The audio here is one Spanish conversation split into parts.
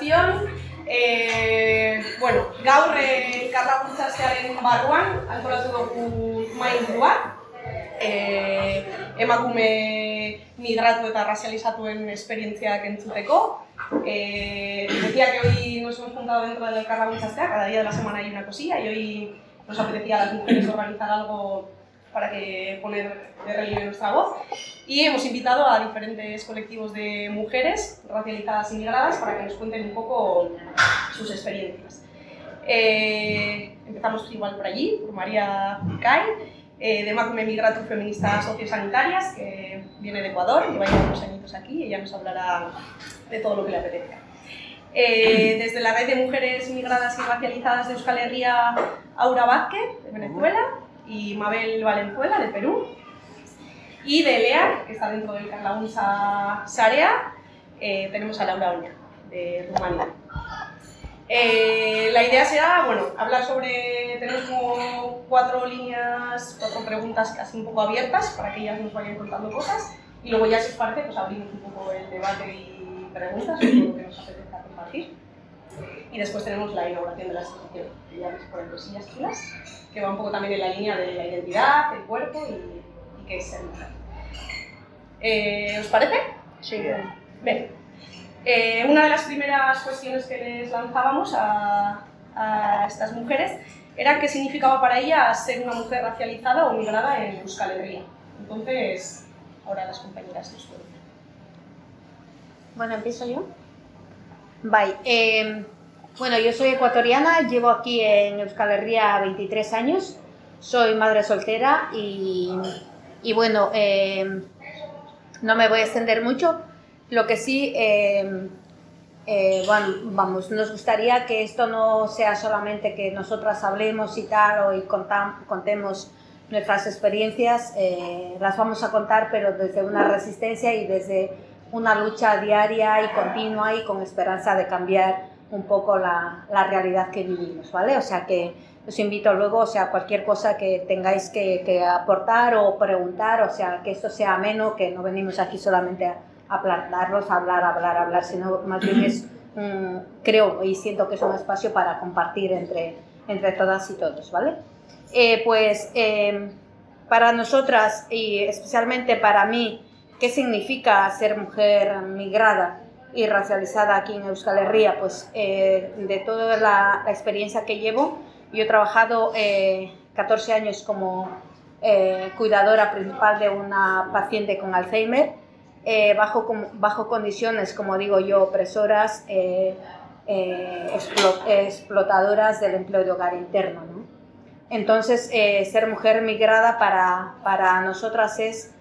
presentación. E, bueno, gaur elkarra bultzaztearen barruan, antolatu dugu main burua, e, emakume migratu eta razializatuen esperientziak entzuteko. Eh, decía que hoy nos hemos juntado dentro del Elkarra Bultzaztea, cada día de la semana hay una cosilla y hoy nos apetecía a las mujeres organizar algo para que poner de relieve nuestra voz. Y hemos invitado a diferentes colectivos de mujeres racializadas y migradas para que nos cuenten un poco sus experiencias. Eh, empezamos igual por allí, por María Picay, eh, de Macume Migratu Feministas Sociosanitarias, que viene de Ecuador, lleva ya unos añitos aquí y ella nos hablará de todo lo que le apetezca. Eh, desde la red de mujeres migradas y racializadas de Euskal Herria, Aura Vázquez, de Venezuela, y Mabel Valenzuela, de Perú. Y de LEA, que está dentro del Carlaunsa Sarea, eh, tenemos a Laura Oña, de Rumanía. Eh, la idea será, bueno, hablar sobre, tenemos como cuatro líneas, cuatro preguntas casi un poco abiertas para que ellas nos vayan contando cosas y luego ya si os parece, pues abrimos un poco el debate y preguntas lo que nos apetezca compartir. Y después tenemos la inauguración de la exposición, que ya veis por cosillas chulas que va un poco también en la línea de la identidad, el cuerpo y, y qué es ser mujer. Eh, ¿Os parece? Sí. Bien. Eh, una de las primeras cuestiones que les lanzábamos a, a, estas mujeres era qué significaba para ellas ser una mujer racializada o migrada en Euskal Herria. Entonces, ahora las compañeras nos cuentan. Bueno, empiezo yo. Bye. Eh, bueno, yo soy ecuatoriana, llevo aquí en Euskal Herria 23 años, soy madre soltera y, y bueno, eh, no me voy a extender mucho. Lo que sí, eh, eh, bueno, vamos, nos gustaría que esto no sea solamente que nosotras hablemos y tal, o y contemos nuestras experiencias, eh, las vamos a contar, pero desde una resistencia y desde una lucha diaria y continua y con esperanza de cambiar un poco la, la, realidad que vivimos, ¿vale? O sea que os invito luego, o sea, cualquier cosa que tengáis que, que aportar o preguntar, o sea, que esto sea ameno, que no venimos aquí solamente a, a a hablar, hablar, hablar, sino más bien es, creo y siento que es un espacio para compartir entre, entre todas y todos, ¿vale? Eh, pues eh, para nosotras y especialmente para mí, ¿qué significa ser mujer migrada? y racializada aquí en Euskal Herria, pues eh, de toda la, la, experiencia que llevo, yo he trabajado eh, 14 años como eh, cuidadora principal de una paciente con Alzheimer, eh, bajo, bajo condiciones, como digo yo, opresoras, eh, explotadoras del empleo de hogar interno. ¿no? Entonces, ser mujer migrada para, para nosotras es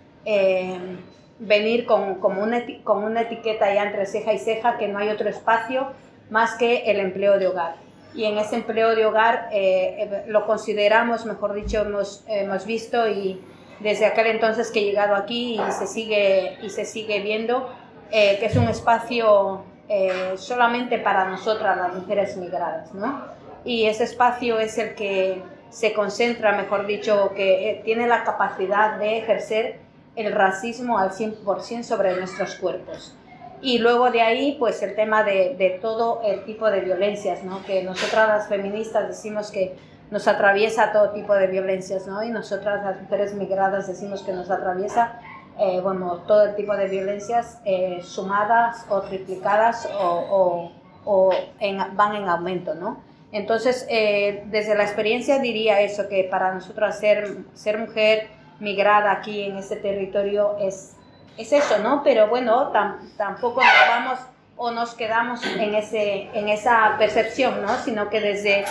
venir con, con, una, con una etiqueta ya entre ceja y ceja que no hay otro espacio más que el empleo de hogar. Y en ese empleo de hogar eh, lo consideramos, mejor dicho, hemos, hemos visto y desde aquel entonces que he llegado aquí y se sigue, y se sigue viendo eh, que es un espacio eh, solamente para nosotras, las mujeres migradas. ¿no? Y ese espacio es el que se concentra, mejor dicho, que tiene la capacidad de ejercer el racismo al 100% sobre nuestros cuerpos. Y luego de ahí, pues el tema de, de, todo el tipo de violencias, ¿no? Que nosotras las feministas decimos que nos atraviesa todo tipo de violencias, ¿no? Y nosotras las mujeres migradas decimos que nos atraviesa, eh, bueno, todo el tipo de violencias eh, sumadas o triplicadas o, o, o en, van en aumento, ¿no? Entonces, eh, desde la experiencia diría eso, que para nosotras ser, ser mujer, migrada aquí en este territorio es, es eso, ¿no? Pero bueno, tam, tampoco nos vamos o nos quedamos en, ese, en esa percepción, ¿no? Sino que desde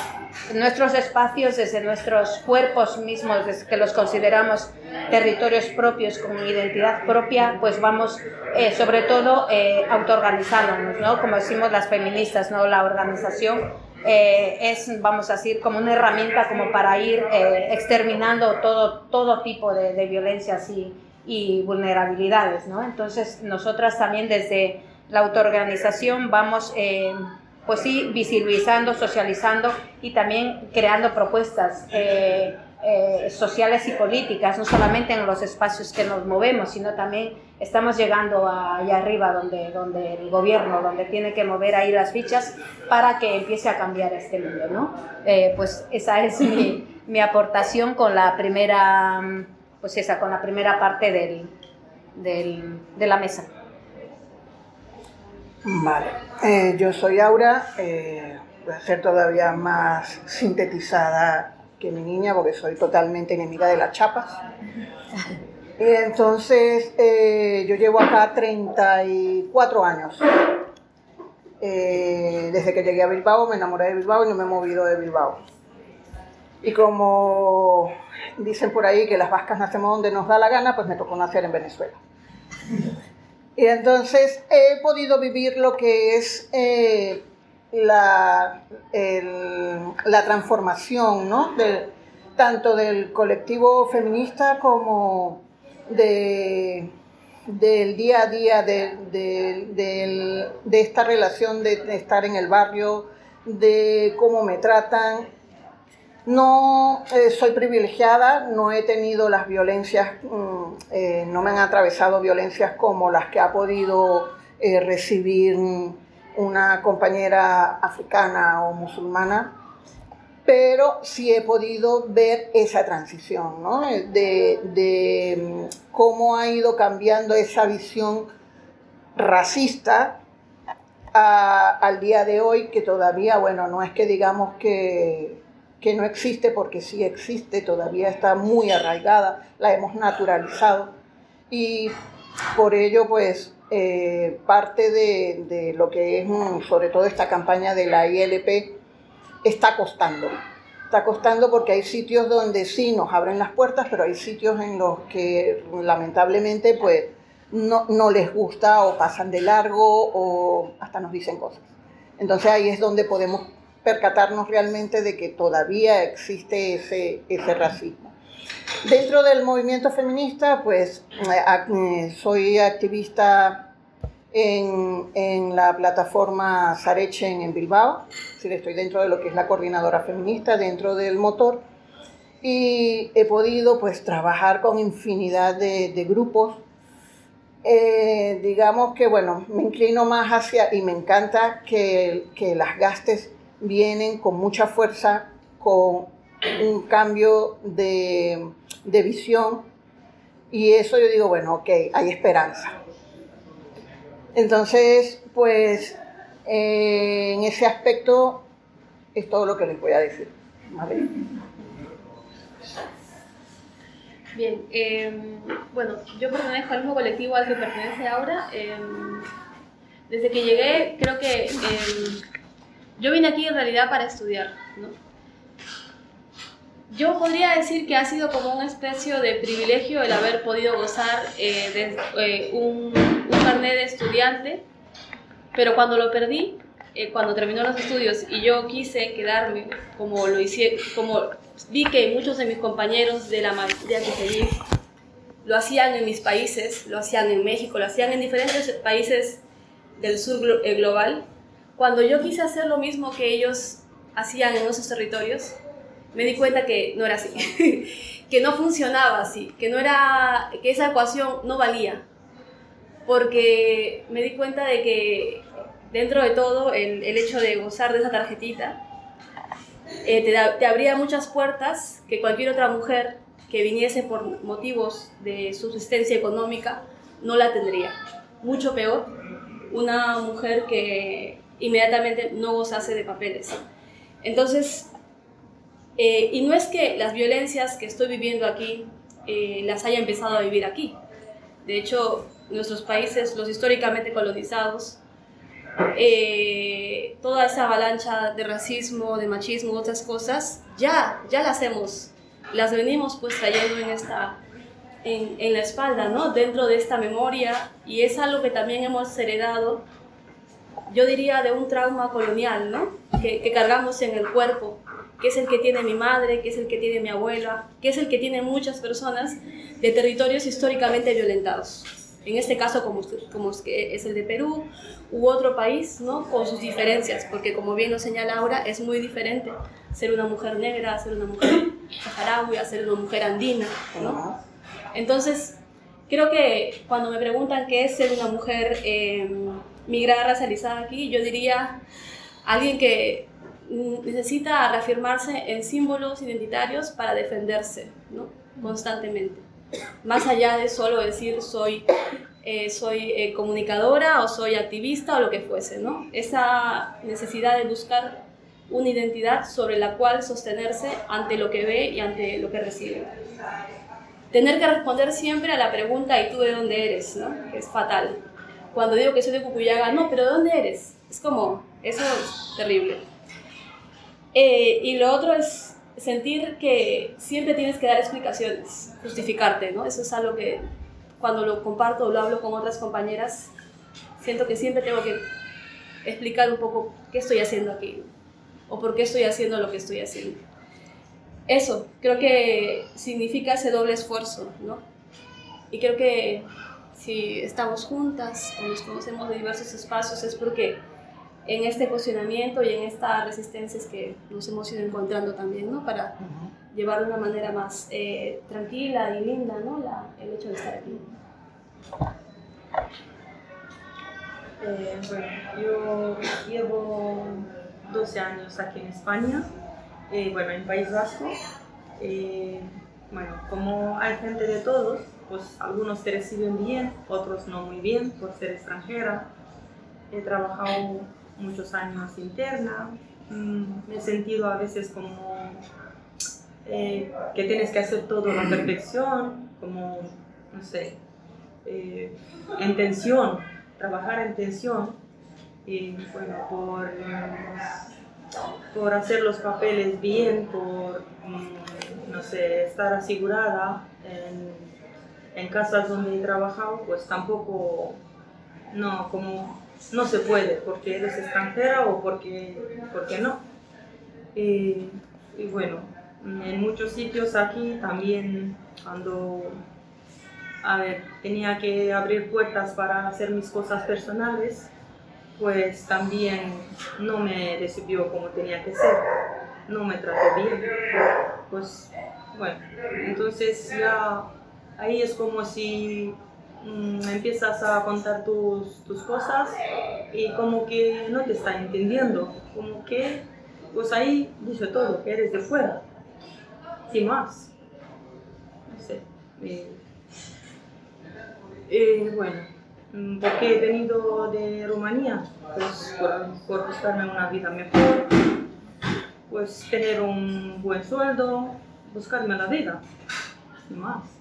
nuestros espacios, desde nuestros cuerpos mismos, desde que los consideramos territorios propios con identidad propia, pues vamos eh, sobre todo eh, autoorganizándonos, ¿no? Como decimos las feministas, ¿no? La organización eh, es, vamos a decir, como una herramienta como para ir eh, exterminando todo, todo tipo de, de violencias y, vulnerabilidades, ¿no? Entonces, nosotras también desde la autoorganización vamos, eh, pues sí, visibilizando, socializando y también creando propuestas. Eh, eh, sociales y políticas, no solamente en los espacios que nos movemos, sino también estamos llegando allá arriba donde, donde el gobierno, donde tiene que mover ahí las fichas para que empiece a cambiar este mundo, ¿no? Eh, pues esa es mi, mi, aportación con la primera, pues esa, con la primera parte del, del, de la mesa. Vale, eh, yo soy Aura, voy a ser todavía más sintetizada que mi niña porque soy totalmente enemiga de las chapas. Y entonces eh, yo llevo acá 34 años. Eh, desde que llegué a Bilbao me enamoré de Bilbao y no me he movido de Bilbao. Y como dicen por ahí que las vascas nacemos donde nos da la gana, pues me tocó nacer en Venezuela. Y entonces he podido vivir lo que es eh, la, la transformación, ¿no? tanto del colectivo feminista como de, del día a día de, de, esta relación de, estar en el barrio, de cómo me tratan. No eh, soy privilegiada, no he tenido las violencias, mm, eh, no me han atravesado violencias como las que ha podido eh, recibir una compañera africana o musulmana, pero sí he podido ver esa transición, ¿no? de, mm, cómo ha ido cambiando esa visión racista al día de hoy, que todavía, bueno, no es que digamos que, que no existe, porque sí existe, todavía está muy arraigada, la hemos naturalizado. Y por ello, pues, eh, parte de, lo que es sobre todo esta campaña de la ILP está costando. Está costando porque hay sitios donde sí nos abren las puertas, pero hay sitios en los que lamentablemente pues no, no les gusta o pasan de largo o hasta nos dicen cosas. Entonces ahí es donde podemos percatarnos realmente de que todavía existe ese, ese racismo. Dentro del movimiento feminista, pues eh, soy activista en, la plataforma Sarechen en Bilbao, estoy dentro de lo que es la coordinadora feminista, dentro del motor, y he podido pues trabajar con infinidad de, grupos. Eh, digamos que, bueno, me inclino más hacia, y me encanta que, que las gastes vienen con mucha fuerza, con un cambio de, de visión y eso yo digo, bueno, ok, hay esperanza. Entonces, pues eh, en ese aspecto es todo lo que les voy a decir. Bien, em, bueno, yo pertenezco al mismo colectivo al que pertenece ahora. Em, desde que llegué, creo que em, yo vine aquí en realidad para estudiar, ¿no? Yo podría decir que ha sido como una especie de privilegio el haber podido gozar eh, de eh, un, un, carnet de estudiante, pero cuando lo perdí, eh, cuando terminó los estudios y yo quise quedarme, como lo hice, como vi que muchos de mis compañeros de la maestría que seguí lo hacían en mis países, lo hacían en México, lo hacían en diferentes países del sur global, cuando yo quise hacer lo mismo que ellos hacían en esos territorios, me di cuenta que no era así, que no funcionaba así, que, no era, que esa ecuación no valía, porque me di cuenta de que dentro de todo el, el hecho de gozar de esa tarjetita eh, te, te abría muchas puertas que cualquier otra mujer que viniese por motivos de subsistencia económica no la tendría. Mucho peor, una mujer que inmediatamente no gozase de papeles. Entonces, eh, y no es que las violencias que estoy viviendo aquí eh, las haya empezado a vivir aquí. De hecho, nuestros países, los históricamente colonizados, eh, toda esa avalancha de racismo, de machismo, otras cosas, ya, ya las hemos, las venimos pues trayendo en, esta, en, en la espalda, ¿no? Dentro de esta memoria y es algo que también hemos heredado, yo diría, de un trauma colonial, ¿no? Que, que cargamos en el cuerpo que es el que tiene mi madre, que es el que tiene mi abuela, que es el que tiene muchas personas de territorios históricamente violentados. En este caso, como, como es el de Perú u otro país, ¿no? con sus diferencias, porque como bien lo señala Laura, es muy diferente ser una mujer negra, ser una mujer saharaui a ser una mujer andina, ¿no? Entonces, creo que cuando me preguntan qué es ser una mujer eh, migrada racializada aquí, yo diría alguien que necesita reafirmarse en símbolos identitarios para defenderse ¿no? constantemente. Más allá de solo decir soy, eh, soy eh, comunicadora o soy activista o lo que fuese. ¿no? Esa necesidad de buscar una identidad sobre la cual sostenerse ante lo que ve y ante lo que recibe. Tener que responder siempre a la pregunta ¿y tú de dónde eres? ¿no? Es fatal. Cuando digo que soy de Cucuyaga, no, pero ¿de dónde eres? Es como, eso es terrible. Eh, y lo otro es sentir que siempre tienes que dar explicaciones, justificarte, ¿no? Eso es algo que cuando lo comparto o lo hablo con otras compañeras, siento que siempre tengo que explicar un poco qué estoy haciendo aquí o por qué estoy haciendo lo que estoy haciendo. Eso, creo que significa ese doble esfuerzo, ¿no? Y creo que si estamos juntas o nos conocemos de diversos espacios es porque en este posicionamiento y en estas resistencias que nos hemos ido encontrando también, ¿no? Para llevar de una manera más eh, tranquila y linda, ¿no? La, el hecho de estar aquí. Eh, bueno, yo llevo 12 años aquí en España, eh, bueno, en País Vasco. bueno, como hay gente de todos, pues algunos te reciben bien, otros no muy bien por ser extranjera. He trabajado muchos años interna, mm, me he sentido a veces como eh, que tienes que hacer todo a la perfección, como, no sé, eh, en tensión, trabajar en tensión, y bueno, por, por hacer los papeles bien, por, mm, no sé, estar asegurada en, en casas donde he trabajado, pues tampoco, no, como no se puede porque eres extranjera o porque, porque no. y bueno, en muchos sitios aquí también cuando a ver, tenía que abrir puertas para hacer mis cosas personales, pues también no me recibió como tenía que ser, no me trató bien. Pues bueno, entonces ya ahí es como si empiezas a contar tus, tus, cosas y como que no te está entendiendo, como que pues ahí dice todo, que eres de fuera, sin más. No sé. Eh, eh, bueno, mm, porque he venido de Rumanía, pues por, por buscarme una vida mejor, pues tener un buen sueldo, buscarme la vida, sin más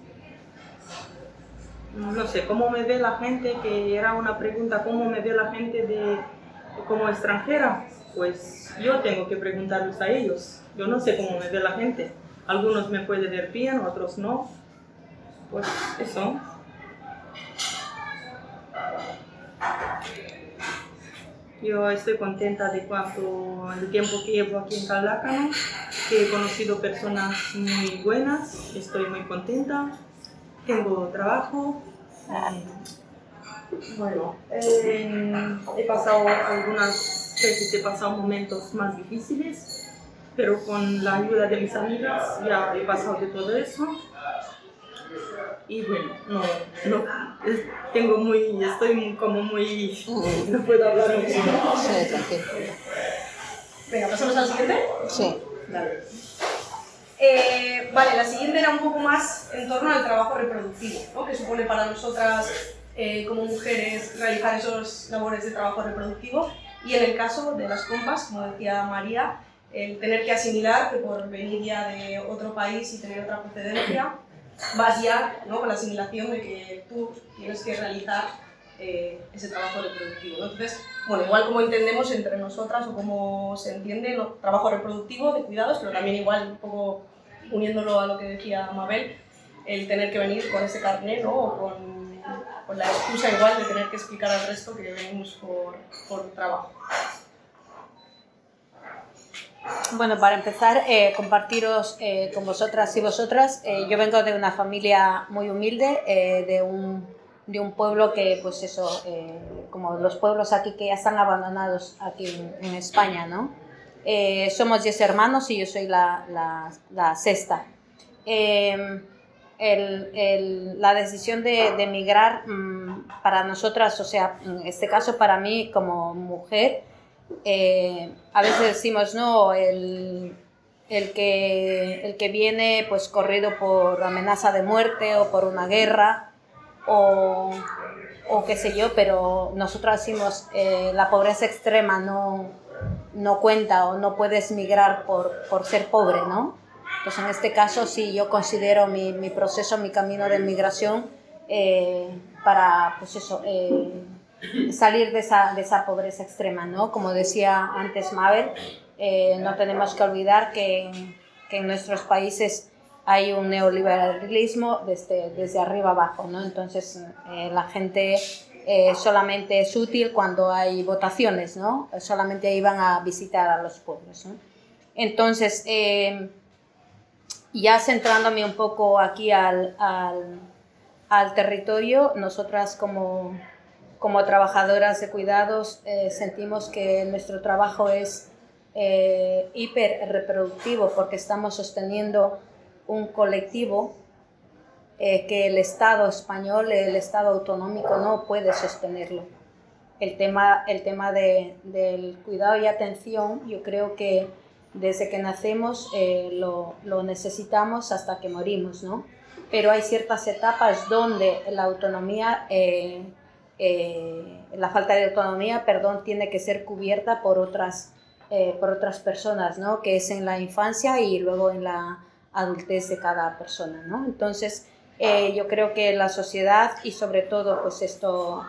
no sé, cómo me ve la gente, que era una pregunta, cómo me ve la gente de, como extranjera, pues yo tengo que preguntarles a ellos. Yo no sé cómo me ve la gente. Algunos me pueden ver bien, otros no. Pues eso. Yo estoy contenta de cuánto el tiempo que llevo aquí en Caldácano, que he conocido personas muy buenas, estoy muy contenta tengo trabajo. bueno, eh, he pasado algunas veces, he pasado momentos más difíciles, pero con la ayuda de mis amigas ya he pasado de todo eso. Y bueno, no, no, tengo muy, estoy como muy, no puedo hablar mucho. Sí, Venga, pasamos a la siguiente. Sí. Dale. Eh, vale, la siguiente era un poco más en torno al trabajo reproductivo, ¿no? que supone para nosotras eh, como mujeres realizar esos labores de trabajo reproductivo y en el caso de las compas, como decía María, el tener que asimilar que por venir ya de otro país y tener otra procedencia, vas ya ¿no? con la asimilación de que tú tienes que realizar eh, ese trabajo reproductivo. Entonces, bueno, igual como entendemos entre nosotras o como se entiende, ¿no? trabajo reproductivo de cuidados, pero también igual un poco uniéndolo a lo que decía Mabel, el tener que venir con ese carnet ¿no? o con, con, la excusa igual de tener que explicar al resto que venimos por, por trabajo. Bueno, para empezar, eh, compartiros eh, con vosotras y vosotras. Eh, yo vengo de una familia muy humilde, de un de un pueblo que, pues eso, eh, como los pueblos aquí que ya están abandonados aquí en, España, ¿no? Eh, somos 10 hermanos y yo soy la, la, la sexta. Eh, el, el, la decisión de, de emigrar mmm, para nosotras, o sea, en este caso para mí como mujer, eh, a veces decimos, no, el, el, que, el que viene pues corrido por amenaza de muerte o por una guerra o, o qué sé yo, pero nosotros decimos, eh, la pobreza extrema no, no cuenta o no puedes migrar por, por ser pobre, ¿no? Pues en este caso sí, yo considero mi, mi proceso, mi camino de migración eh, para, pues eso, eh, salir de esa, de esa pobreza extrema, ¿no? Como decía antes Mabel, eh, no tenemos que olvidar que, que, en nuestros países hay un neoliberalismo desde, desde arriba abajo, ¿no? Entonces eh, la gente eh, solamente es útil cuando hay votaciones, ¿no? Solamente iban a visitar a los pueblos, ¿no? Entonces, ya centrándome un poco aquí al, al, al territorio, nosotras como, como trabajadoras de cuidados eh, sentimos que nuestro trabajo es eh, hiper reproductivo porque estamos sosteniendo un colectivo eh, que el Estado español, el Estado autonómico no puede sostenerlo. El tema, el tema de, del cuidado y atención, yo creo que desde que nacemos eh, lo, lo, necesitamos hasta que morimos, ¿no? Pero hay ciertas etapas donde la autonomía, eh, la falta de autonomía, perdón, tiene que ser cubierta por otras, por otras personas, ¿no? Que es en la infancia y luego en la adultez de cada persona, ¿no? Entonces, eh, yo creo que la sociedad y sobre todo, pues esto,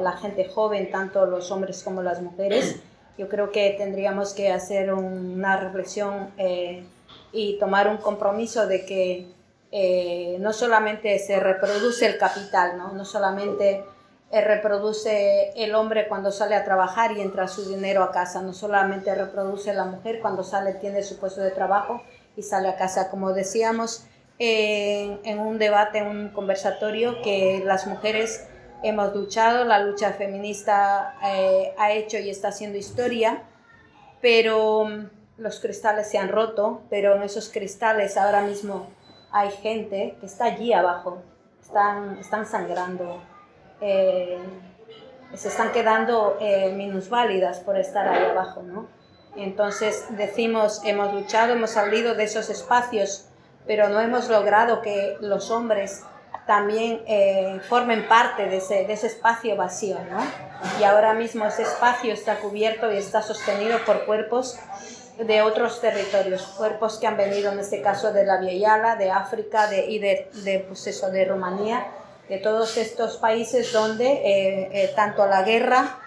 la gente joven, tanto los hombres como las mujeres, yo creo que tendríamos que hacer una reflexión eh, y tomar un compromiso de que eh, no solamente se reproduce el capital, no, no solamente eh, reproduce el hombre cuando sale a trabajar y entra su dinero a casa, no solamente reproduce la mujer cuando sale, tiene su puesto de trabajo y sale a casa. Como decíamos en, en un debate, en un conversatorio, que las mujeres hemos luchado, la lucha feminista eh, ha hecho y está haciendo historia, pero mm, los cristales se han roto, pero en esos cristales ahora mismo hay gente que está allí abajo, están, están sangrando, eh, se están quedando eh, minusválidas por estar ahí abajo, ¿no? Entonces decimos, hemos luchado, hemos salido de esos espacios, pero no hemos logrado que los hombres también eh, formen parte de ese, de ese espacio vacío, ¿no? Y ahora mismo ese espacio está cubierto y está sostenido por cuerpos de otros territorios, cuerpos que han venido en este caso de la Yala, de África de, y de, de, pues eso, de Rumanía, de todos estos países donde eh, eh, tanto la guerra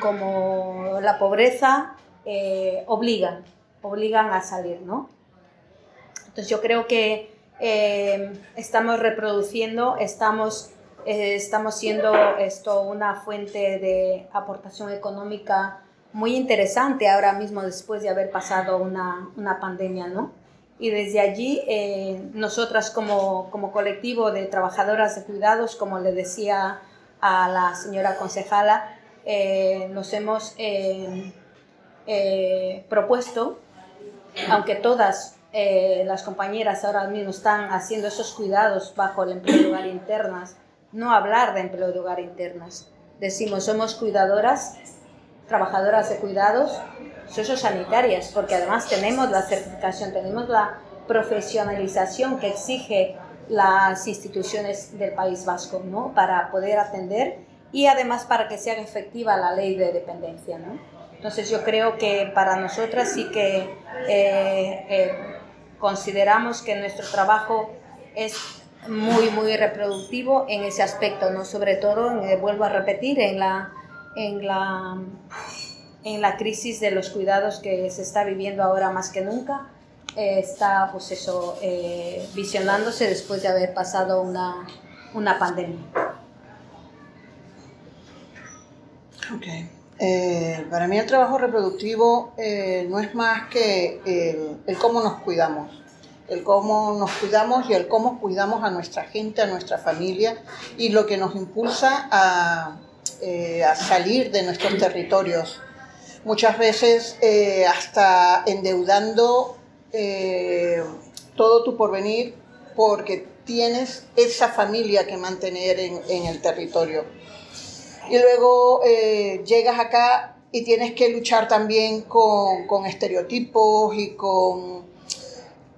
como la pobreza eh, obligan, obligan a salir, ¿no? Entonces yo creo que eh, estamos reproduciendo, estamos, eh, estamos siendo esto una fuente de aportación económica muy interesante ahora mismo después de haber pasado una, una pandemia, ¿no? Y desde allí, nosotras como, como colectivo de trabajadoras de cuidados, como le decía a la señora concejala, nos hemos eh, propuesto, aunque todas eh, las compañeras ahora mismo están haciendo esos cuidados bajo el empleo de hogar internas, no hablar de empleo de hogar internas. Decimos, somos cuidadoras, trabajadoras de cuidados, sociosanitarias, porque además tenemos la certificación, tenemos la profesionalización que exige las instituciones del País Vasco, ¿no? Para poder atender y además para que sea efectiva la ley de dependencia, ¿no? Entonces yo creo que para nosotras sí que eh, eh, consideramos que nuestro trabajo es muy, muy reproductivo en ese aspecto, ¿no? Sobre todo, eh, vuelvo a repetir, en la, en, la, en la crisis de los cuidados que se está viviendo ahora más que nunca, está, pues eso, visionándose después de haber pasado una, una pandemia. Okay. Eh, para mí el trabajo reproductivo eh, no es más que el, cómo nos cuidamos, el cómo nos cuidamos y el cómo cuidamos a nuestra gente, a nuestra familia y lo que nos impulsa a, eh, salir de nuestros territorios. muchas veces hasta endeudando todo tu porvenir porque tienes esa familia que mantener en, en el territorio. Y luego eh, llegas acá y tienes que luchar también con, con estereotipos y con,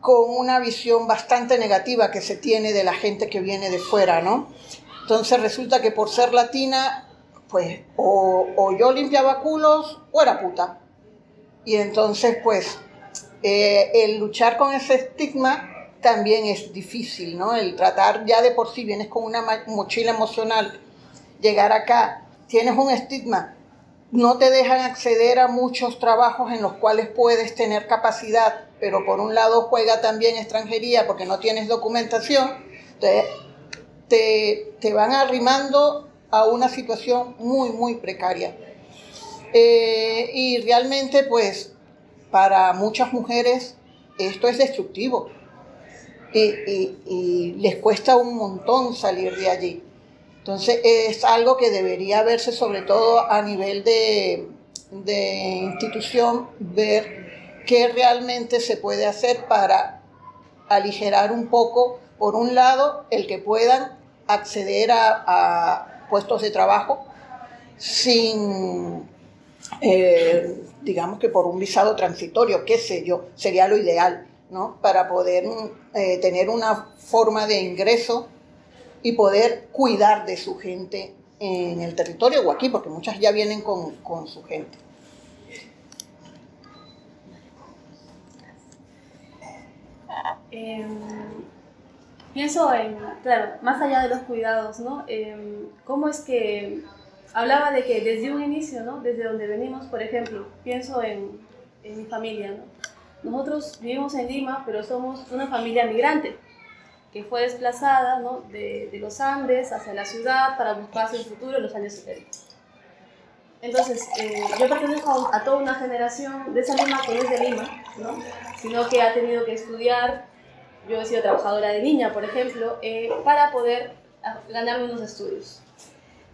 con una visión bastante negativa que se tiene de la gente que viene de fuera, ¿no? Entonces resulta que por ser latina, pues o, o yo limpiaba culos o era puta. Y entonces, pues, eh, el luchar con ese estigma también es difícil, ¿no? El tratar ya de por sí, vienes con una mochila emocional, llegar acá, tienes un estigma, no te dejan acceder a muchos trabajos en los cuales puedes tener capacidad, pero por un lado juega también extranjería porque no tienes documentación, te, te van arrimando a una situación muy, muy precaria. Eh, y realmente, pues, para muchas mujeres esto es destructivo y- y les cuesta un montón salir de allí. Entonces es algo que debería verse sobre todo a nivel de, de institución, ver qué realmente se puede hacer para aligerar un poco, por un lado, el que puedan acceder a, a puestos de trabajo sin, eh, digamos que por un visado transitorio, qué sé yo, sería lo ideal, ¿no? Para poder eh, tener una forma de ingreso y poder cuidar de su gente en el territorio o aquí, porque muchas ya vienen con, con su gente. Em, pienso en, claro, más allá de los cuidados, ¿no? Em, ¿Cómo es que hablaba de que desde un inicio, ¿no? Desde donde venimos, por ejemplo, pienso en, en mi familia, ¿no? Nosotros vivimos en Lima, pero somos una familia migrante que fue desplazada, ¿no? De, de los Andes hacia la ciudad para buscarse un futuro en los años 70. Entonces, eh, yo pertenezco a, toda una generación de esa Lima que es de Lima, ¿no? sino que ha tenido que estudiar. Yo he sido trabajadora de niña, por ejemplo, eh, para poder a- ganarme unos estudios.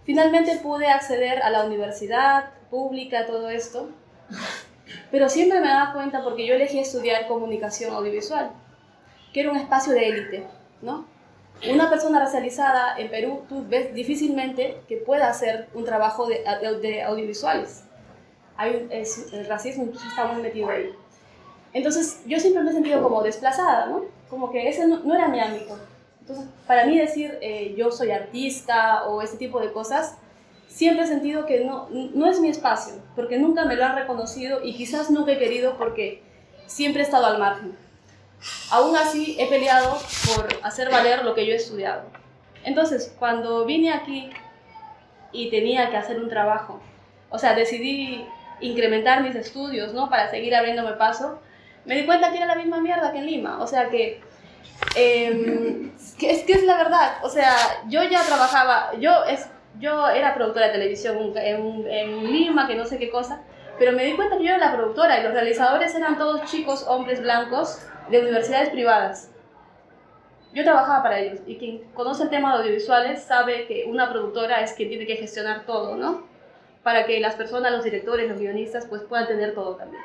Finalmente pude acceder a la universidad pública, todo esto, pero siempre me daba cuenta porque yo elegí estudiar comunicación audiovisual, que era un espacio de élite, ¿no? Una persona racializada en Perú, tú ves difícilmente que pueda hacer un trabajo de, audiovisuales. Hay el racismo está muy metido ahí. Entonces, yo siempre me he sentido como desplazada, ¿no? Como que ese no, no era mi ámbito. Entonces, para mí decir eh, yo soy artista o ese tipo de cosas, siempre he sentido que no, no es mi espacio, porque nunca me lo han reconocido y quizás nunca he querido porque siempre he estado al margen. Aún así, he peleado por hacer valer lo que yo he estudiado. Entonces, cuando vine aquí y tenía que hacer un trabajo, o sea, decidí incrementar mis estudios, ¿no? Para seguir abriéndome paso, me di cuenta que era la misma mierda que en Lima. O sea, que, em, es que es la verdad. O sea, yo ya trabajaba, yo, es, yo era productora de televisión en, en Lima, que no sé qué cosa, pero me di cuenta que yo era la productora y los realizadores eran todos chicos, hombres blancos de universidades privadas. Yo trabajaba para ellos y quien conoce el tema de audiovisuales sabe que una productora es quien tiene que gestionar todo, ¿no? Para que las personas, los directores, los guionistas, pues puedan tener todo también.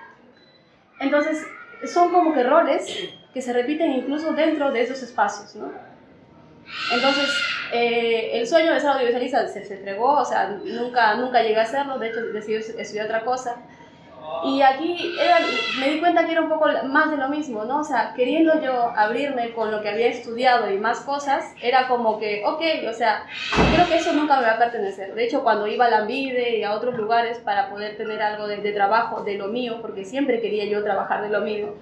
Entonces, son como que roles que se repiten incluso dentro de esos espacios, ¿no? Entonces, eh, el sueño de ser audiovisualista se, se fregó, o sea, nunca, nunca llegué a hacerlo, de hecho decidí estudiar otra cosa. Y aquí era- me di cuenta que era un poco más de lo mismo, ¿no? O sea, queriendo yo abrirme con lo que había estudiado y más cosas, era como que, ok, o sea, creo que eso nunca me va a pertenecer. De hecho, cuando iba a la Ambide y a otros lugares para poder tener algo de, de trabajo de lo mío, porque siempre quería yo trabajar de lo mío,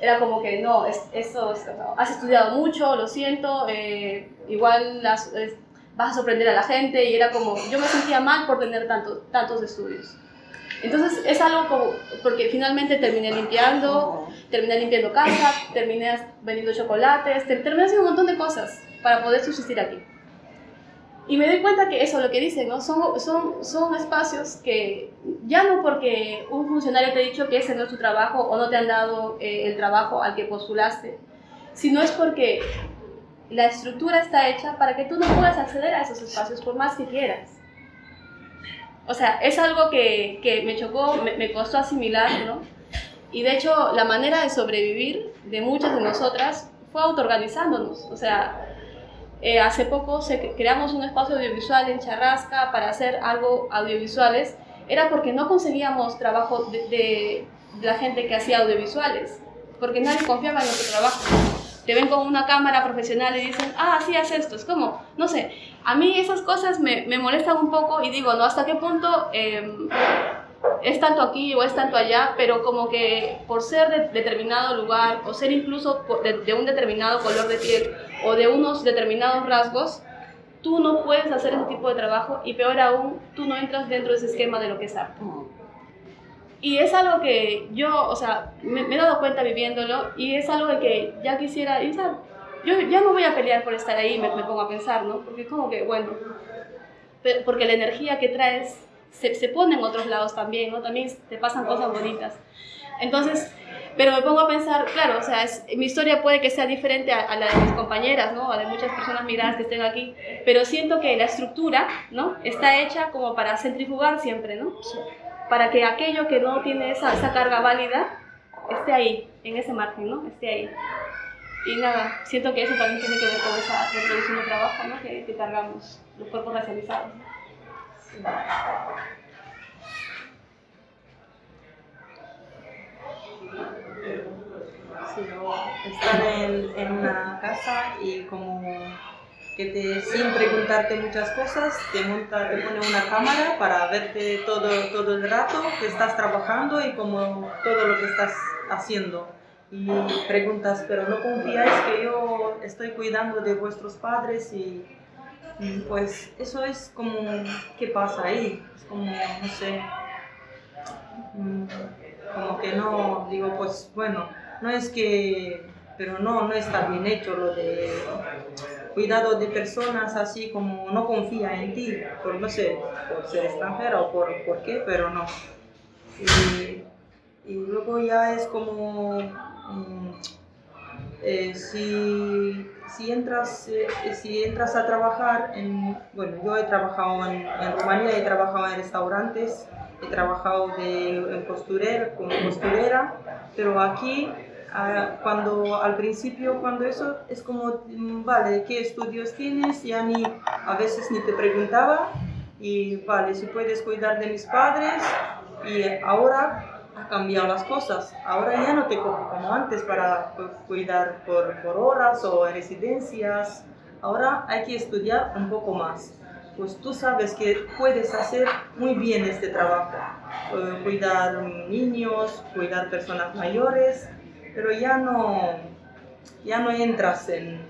era como que no, es, eso, es- has estudiado mucho, lo siento, eh, igual las- es- vas a sorprender a la gente y era como, yo me sentía mal por tener tanto, tantos estudios. Entonces es algo como, porque finalmente terminé limpiando, terminé limpiando casa, terminé vendiendo chocolates, ter- terminé haciendo un montón de cosas para poder subsistir aquí. Y me doy cuenta que eso, lo que dicen, ¿no? son, son, son espacios que ya no porque un funcionario te ha dicho que ese no es tu trabajo o no te han dado eh, el trabajo al que postulaste, sino es porque la estructura está hecha para que tú no puedas acceder a esos espacios por más que quieras. O sea, es algo que, que me chocó, me, costó asimilar, ¿no? Y de hecho, la manera de sobrevivir de muchas de nosotras fue autoorganizándonos. O sea, eh, hace poco creamos un espacio audiovisual en Charrasca para hacer algo audiovisuales. Era porque no conseguíamos trabajo de, de, de la gente que hacía audiovisuales, porque nadie confiaba en nuestro trabajo te ven con una cámara profesional y dicen, ah, sí, haz esto. Es como, no sé, a mí esas cosas me, me molestan un poco y digo, ¿no? ¿Hasta qué punto eh, es tanto aquí o es tanto allá? Pero como que por ser de determinado lugar o ser incluso de, de un determinado color de piel o de unos determinados rasgos, tú no puedes hacer ese tipo de trabajo y peor aún, tú no entras dentro de ese esquema de lo que es arte. Y es algo que yo, o sea, me, me, he dado cuenta viviéndolo y es algo de que ya quisiera, o sea, yo ya no voy a pelear por estar ahí, me, me pongo a pensar, ¿no? Porque como que, bueno, porque la energía que traes se, se pone en otros lados también, ¿no? También te pasan cosas bonitas. Entonces, pero me pongo a pensar, claro, o sea, es, mi historia puede que sea diferente a, a, la de mis compañeras, ¿no? A de muchas personas miradas que estén aquí, pero siento que la estructura, ¿no? Está hecha como para centrifugar siempre, ¿no? para que aquello que no tiene esa, esa carga válida esté ahí, en ese margen, ¿no? Esté ahí. Y nada, siento que eso también tiene que ver con esa reproducción de trabajo, ¿no? Que, cargamos los cuerpos racializados. Sí, estar en, en una casa y como que te, sin preguntarte muchas cosas, te, monta, te pone una cámara para verte todo, todo el rato que estás trabajando y como todo lo que estás haciendo. Y preguntas, pero no confiáis que yo estoy cuidando de vuestros padres y, pues eso es como, ¿qué pasa ahí? Es como, no sé, mm, como que no, digo, pues bueno, no es que, pero no, no está bien hecho lo de cuidado de personas así como no confía en ti, por no sé, por ser extranjera o por, por qué, pero no. Y, luego ya es como, eh, si, si, entras, eh, si entras a trabajar, en, bueno, yo he trabajado en, en Rumanía, he trabajado en restaurantes, he trabajado de, en costurera, como costurera, pero aquí cuando al principio, cuando eso es como, mm, vale, ¿qué estudios tienes? Ya ni, a veces ni te preguntaba y vale, si puedes cuidar de mis padres y ahora ha cambiado las cosas. Ahora ya no te cojo como antes para cuidar por, por horas o en residencias. Ahora hay que estudiar un poco más. Pues tú sabes que puedes hacer muy bien este trabajo. Eh, cuidar niños, cuidar personas mayores pero ya no, ya no entras en,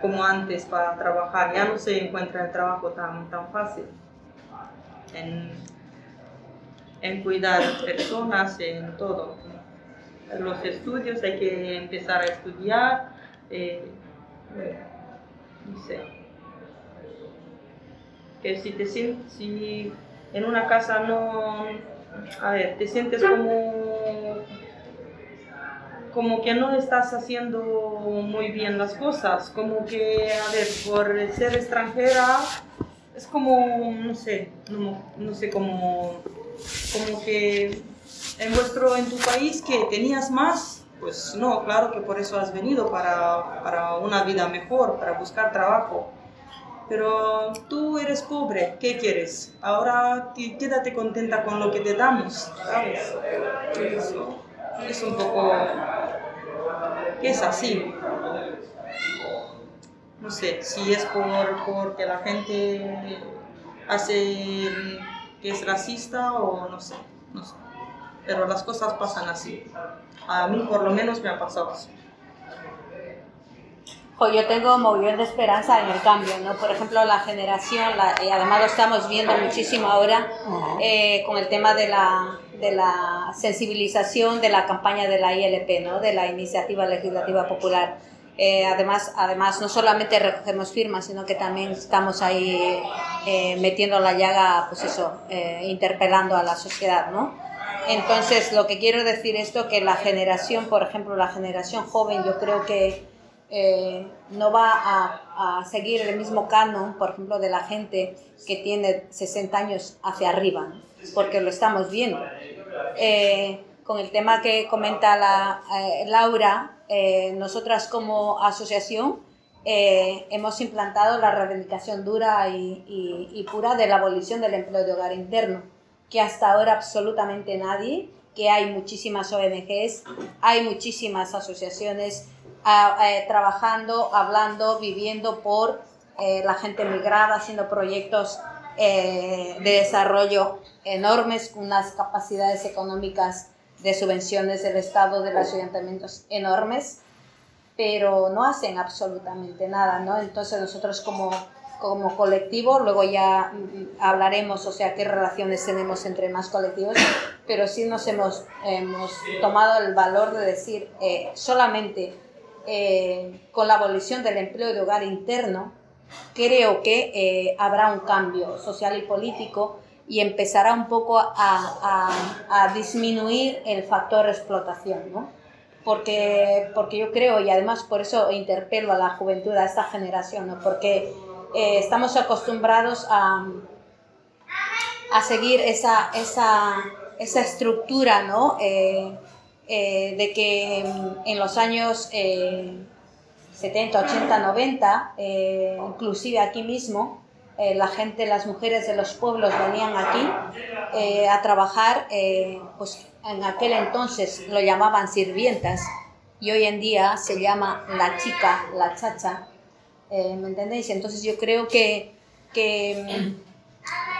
como antes para trabajar, ya no se encuentra el trabajo tan, tan fácil. En, en cuidar personas, en todo. Los estudios hay que empezar a estudiar, eh, no sé. Que si te sientes, si en una casa no, a ver, te sientes como como que no estás haciendo muy bien las cosas, como que, a ver, por ser extranjera, es como, no sé, no, no sé, como, como que en vuestro, en tu país que tenías más, pues no, claro que por eso has venido, para, para una vida mejor, para buscar trabajo. Pero tú eres pobre, ¿qué quieres? Ahora quédate contenta con lo que te damos, ¿sabes? Es un poco que es así. No sé si es por porque la gente hace que es racista o no sé, no sé. Pero las cosas pasan así. A mí por lo menos me ha pasado así. yo tengo mogollón de esperanza en el cambio, ¿no? Por ejemplo, la generación, la, y además lo estamos viendo muchísimo ahora eh, con el tema de la, de la sensibilización de la campaña de la ILP, ¿no? de la Iniciativa Legislativa Popular. Eh, además, además, no solamente recogemos firmas, sino que también estamos ahí eh, metiendo la llaga, pues eso, eh, interpelando a la sociedad, ¿no? Entonces, lo que quiero decir esto, que la generación, por ejemplo, la generación joven, yo creo que eh, no va a, a, seguir el mismo canon, por ejemplo, de la gente que tiene 60 años hacia arriba, porque lo estamos viendo. Eh, con el tema que comenta la, eh, Laura, nosotras como asociación hemos implantado la reivindicación dura y, y, pura de la abolición del empleo de hogar interno, que hasta ahora absolutamente nadie, que hay muchísimas ONGs, hay muchísimas asociaciones, eh, trabajando, hablando, viviendo por eh, la gente migrada, haciendo proyectos eh, de desarrollo enormes, con unas capacidades económicas de subvenciones del Estado, de los ayuntamientos enormes, pero no hacen absolutamente nada, ¿no? Entonces nosotros como, como colectivo, luego ya mm, hablaremos, o sea, qué relaciones tenemos entre más colectivos, pero sí nos hemos, hemos tomado el valor de decir solamente eh, con la abolición del empleo de hogar interno, creo que eh, habrá un cambio social y político y empezará un poco a, disminuir el factor explotación, ¿no? Porque, porque yo creo, y además por eso interpelo a la juventud, a esta generación, ¿no? porque eh, estamos acostumbrados a, a seguir esa, esa, esa estructura, ¿no? Eh, de que en los años 70, 80, 90, inclusive aquí mismo, eh, la gente, las mujeres de los pueblos venían aquí eh, a trabajar, pues en aquel entonces lo llamaban sirvientas y hoy en día se llama la chica, la chacha, ¿me entendéis? Entonces yo creo que, que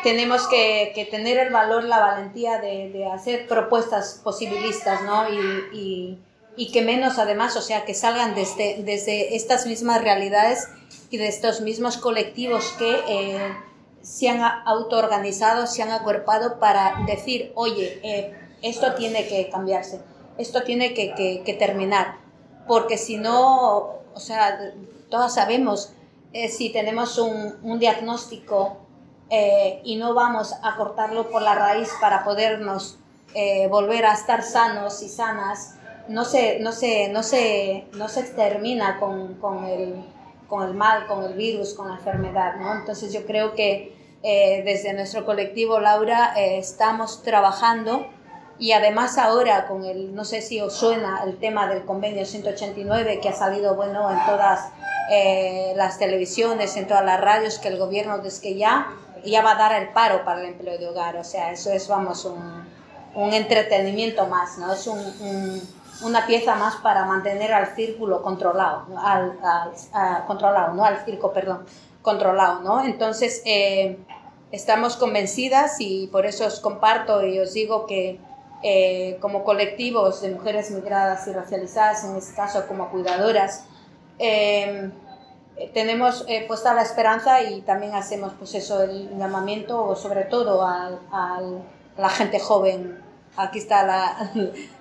tenemos que, que, tener el valor, la valentía de, de hacer propuestas posibilistas, ¿no? Y, y, y, que menos además, o sea, que salgan desde, desde estas mismas realidades y de estos mismos colectivos que eh, se han autoorganizado, se han acuerpado para decir, oye, eh, esto tiene que cambiarse, esto tiene que, que, que, terminar, porque si no, o sea, todos sabemos, eh, si tenemos un, un diagnóstico eh, y no vamos a cortarlo por la raíz para podernos eh, volver a estar sanos y sanas, no se, no se, no se, no se extermina con, con, el, con el mal, con el virus, con la enfermedad. ¿no? Entonces yo creo que eh, desde nuestro colectivo, Laura, estamos trabajando y además ahora con el, no sé si os suena el tema del convenio 189 que ha salido bueno en todas las televisiones, en todas las radios, que el gobierno desde que ya ya va a dar el paro para el empleo de hogar. O sea, eso es, vamos, un, un entretenimiento más, ¿no? Es un, una pieza más para mantener al círculo controlado, al, al controlado, no al circo, perdón, controlado, ¿no? Entonces, eh, estamos convencidas y por eso os comparto y os digo que eh, como colectivos de mujeres migradas y racializadas, en este caso como cuidadoras, eh, tenemos eh, puesta la esperanza y también hacemos pues eso, el llamamiento sobre todo a, la gente joven. Aquí está la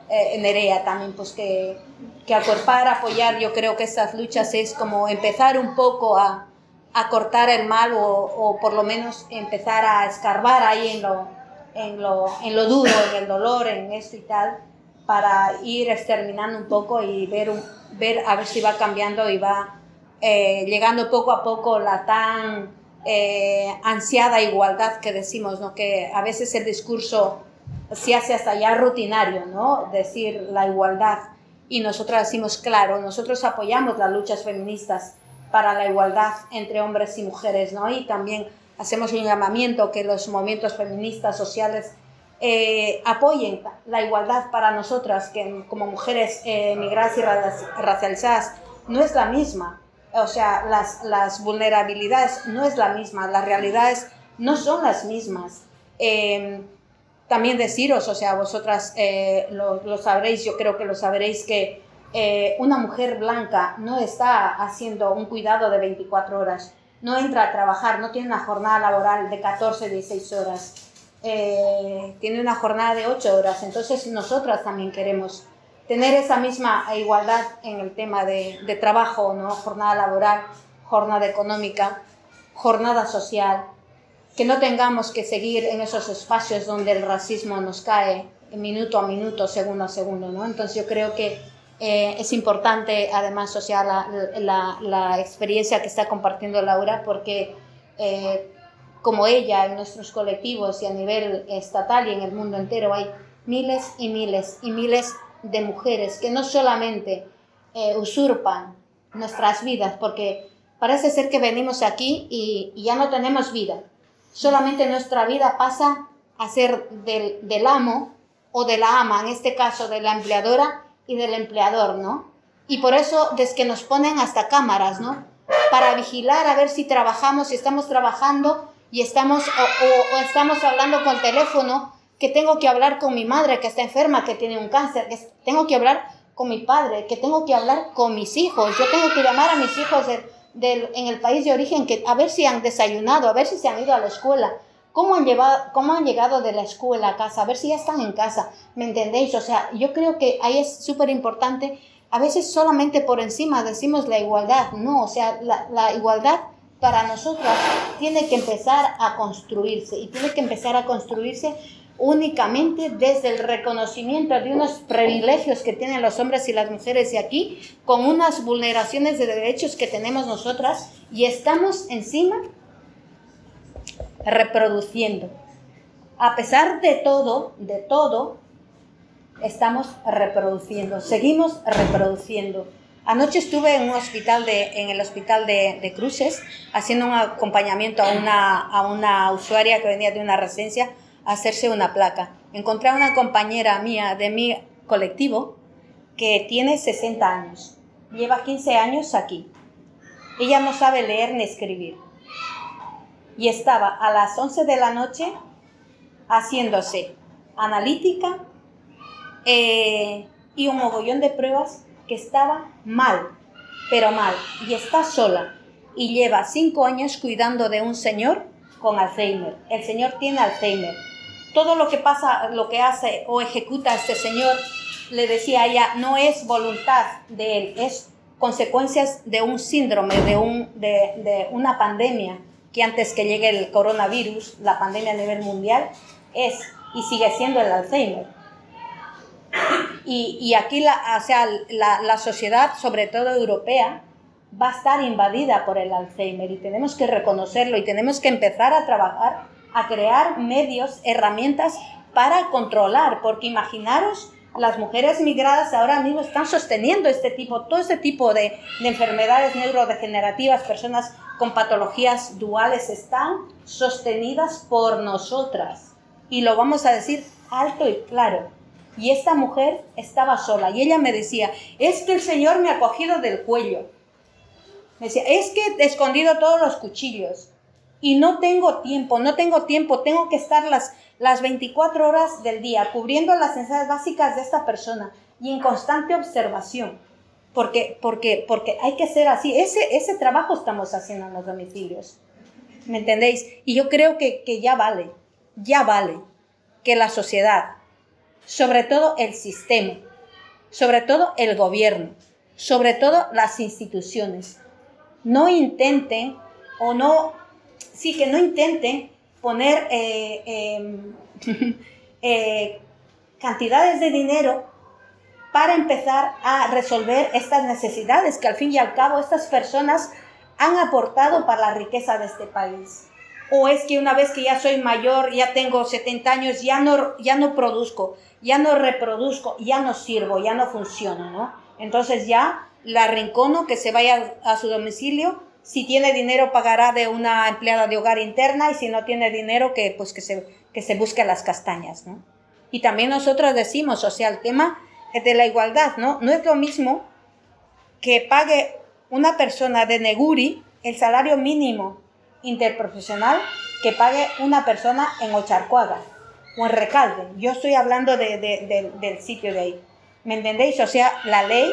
eh, Nerea también, pues que, que acuerpar, apoyar, yo creo que estas luchas es como empezar un poco a, a cortar el mal o, o, por lo menos empezar a escarbar ahí en lo, en, lo, en lo duro, en el dolor, en esto y tal, para ir exterminando un poco y ver, ver a ver si va cambiando y va eh, llegando poco a poco la tan eh, ansiada igualdad que decimos, ¿no? que a veces el discurso se hace hasta ya rutinario, ¿no? decir la igualdad. Y nosotros decimos, claro, nosotros apoyamos las luchas feministas para la igualdad entre hombres y mujeres, ¿no? Y también hacemos un llamamiento que los movimientos feministas sociales eh, apoyen la igualdad para nosotras, que como mujeres eh, y racializadas no es la misma o sea, las, vulnerabilidades no es la misma, las realidades no son las mismas. Em, también deciros, o sea, vosotras eh, lo, sabréis, yo creo que lo sabréis, que eh, una mujer blanca no está haciendo un cuidado de 24 horas, no entra a trabajar, no tiene una jornada laboral de 14, 16 horas, eh, tiene una jornada de 8 horas, entonces nosotras también queremos tener esa misma igualdad en el tema de, de trabajo, ¿no? jornada laboral, jornada económica, jornada social, que no tengamos que seguir en esos espacios donde el racismo nos cae minuto a minuto, segundo a segundo. ¿no? Entonces yo creo que Eh, es importante, además, sea, la, la, la, experiencia que está compartiendo Laura, porque eh, como ella, en nuestros colectivos y a nivel estatal y en el mundo entero, hay miles y miles y miles de mujeres que no solamente eh, usurpan nuestras vidas, porque parece ser que venimos aquí y, y, ya no tenemos vida. Solamente nuestra vida pasa a ser del, del amo o de la ama, en este caso de la empleadora y del empleador, ¿no? Y por eso desde que nos ponen hasta cámaras, ¿no? Para vigilar a ver si trabajamos, si estamos trabajando y estamos o, o, estamos hablando con el teléfono, que tengo que hablar con mi madre que está enferma, que tiene un cáncer, que tengo que hablar con mi padre, que tengo que hablar con mis hijos, yo tengo que llamar a mis hijos de, en el país de origen que a ver si han desayunado, a ver si se han ido a la escuela, cómo han, llevado, cómo han llegado de la escuela a casa, a ver si ya están en casa, ¿me entendéis? O sea, yo creo que ahí es súper importante, a veces solamente por encima decimos la igualdad, no, o sea, la, igualdad para nosotras tiene que empezar a construirse y tiene que empezar a construirse únicamente desde el reconocimiento de unos privilegios que tienen los hombres y las mujeres de aquí, con unas vulneraciones de derechos que tenemos nosotras y estamos encima reproduciendo. A pesar de todo, de todo, estamos reproduciendo, seguimos reproduciendo. Anoche estuve en un hospital de, en el hospital de, de Cruces haciendo un acompañamiento a una, a una usuaria que venía de una residencia hacerse una placa. Encontré a una compañera mía de mi colectivo que tiene 60 años, lleva 15 años aquí. Ella no sabe leer ni escribir. Y estaba a las 11 de la noche haciéndose analítica eh, y un mogollón de pruebas que estaba mal, pero mal, y está sola, y lleva cinco años cuidando de un señor con Alzheimer. El señor tiene Alzheimer. Todo lo que pasa, lo que hace o ejecuta este señor, le decía ella, no es voluntad de él, es consecuencias de un síndrome, de, un, de, de una pandemia, que antes que llegue el coronavirus, la pandemia a nivel mundial, es y sigue siendo el Alzheimer. Y, y aquí la, o sea, la, la sociedad, sobre todo europea, va a estar invadida por el Alzheimer y tenemos que reconocerlo y tenemos que empezar a trabajar, a crear medios, herramientas para controlar, porque imaginaros, las mujeres migradas ahora mismo están sosteniendo este tipo, todo este tipo de, de enfermedades neurodegenerativas, personas con patologías duales están sostenidas por nosotras. Y lo vamos a decir alto y claro. Y esta mujer estaba sola y ella me decía, es que el Señor me ha cogido del cuello. Me decía, es que he escondido todos los cuchillos y no tengo tiempo, no tengo tiempo, tengo que estar las, las 24 horas del día cubriendo las necesidades básicas de esta persona y en constante observación. Porque, porque, porque hay que ser así. Ese, ese trabajo estamos haciendo en los domicilios. ¿Me entendéis? Y yo creo que, que ya vale, ya vale que la sociedad, sobre todo el sistema, sobre todo el gobierno, sobre todo las instituciones, no intenten o no, sí que no intenten poner eh, eh, eh, cantidades de dinero para empezar a resolver estas necesidades que al fin y al cabo estas personas han aportado para la riqueza de este país. O es que una vez que ya soy mayor, ya tengo 70 años, ya no, ya no produzco, ya no reproduzco, ya no sirvo, ya no funciona, ¿no? Entonces ya la rincono que se vaya a su domicilio. Si tiene dinero pagará de una empleada de hogar interna y si no tiene dinero que pues que se, que se busque las castañas, ¿no? Y también nosotros decimos, o sea, el tema de la igualdad, ¿no? No es lo mismo que pague una persona de Neguri el salario mínimo interprofesional que pague una persona en Ocharcuaga o en Recalde. Yo estoy hablando de, de, de, del sitio de ahí. ¿Me entendéis? O sea, la ley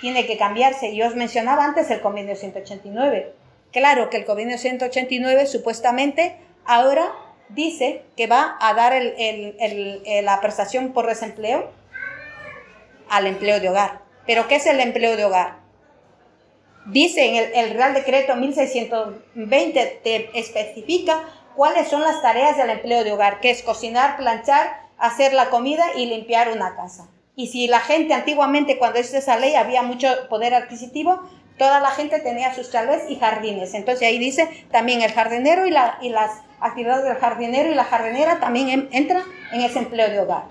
tiene que cambiarse. Yo os mencionaba antes el convenio 189. Claro que el convenio 189 supuestamente ahora dice que va a dar la prestación por desempleo al empleo de hogar. ¿Pero qué es el empleo de hogar? Dice en el, el Real Decreto 1620, te especifica cuáles son las tareas del empleo de hogar, que es cocinar, planchar, hacer la comida y limpiar una casa Y si la gente antiguamente, cuando es esa ley, había mucho poder adquisitivo, toda la gente tenía sus chalés y jardines. Entonces ahí dice también el jardinero y, la, y las actividades del jardinero y la jardinera también en- entran en ese empleo de hogar.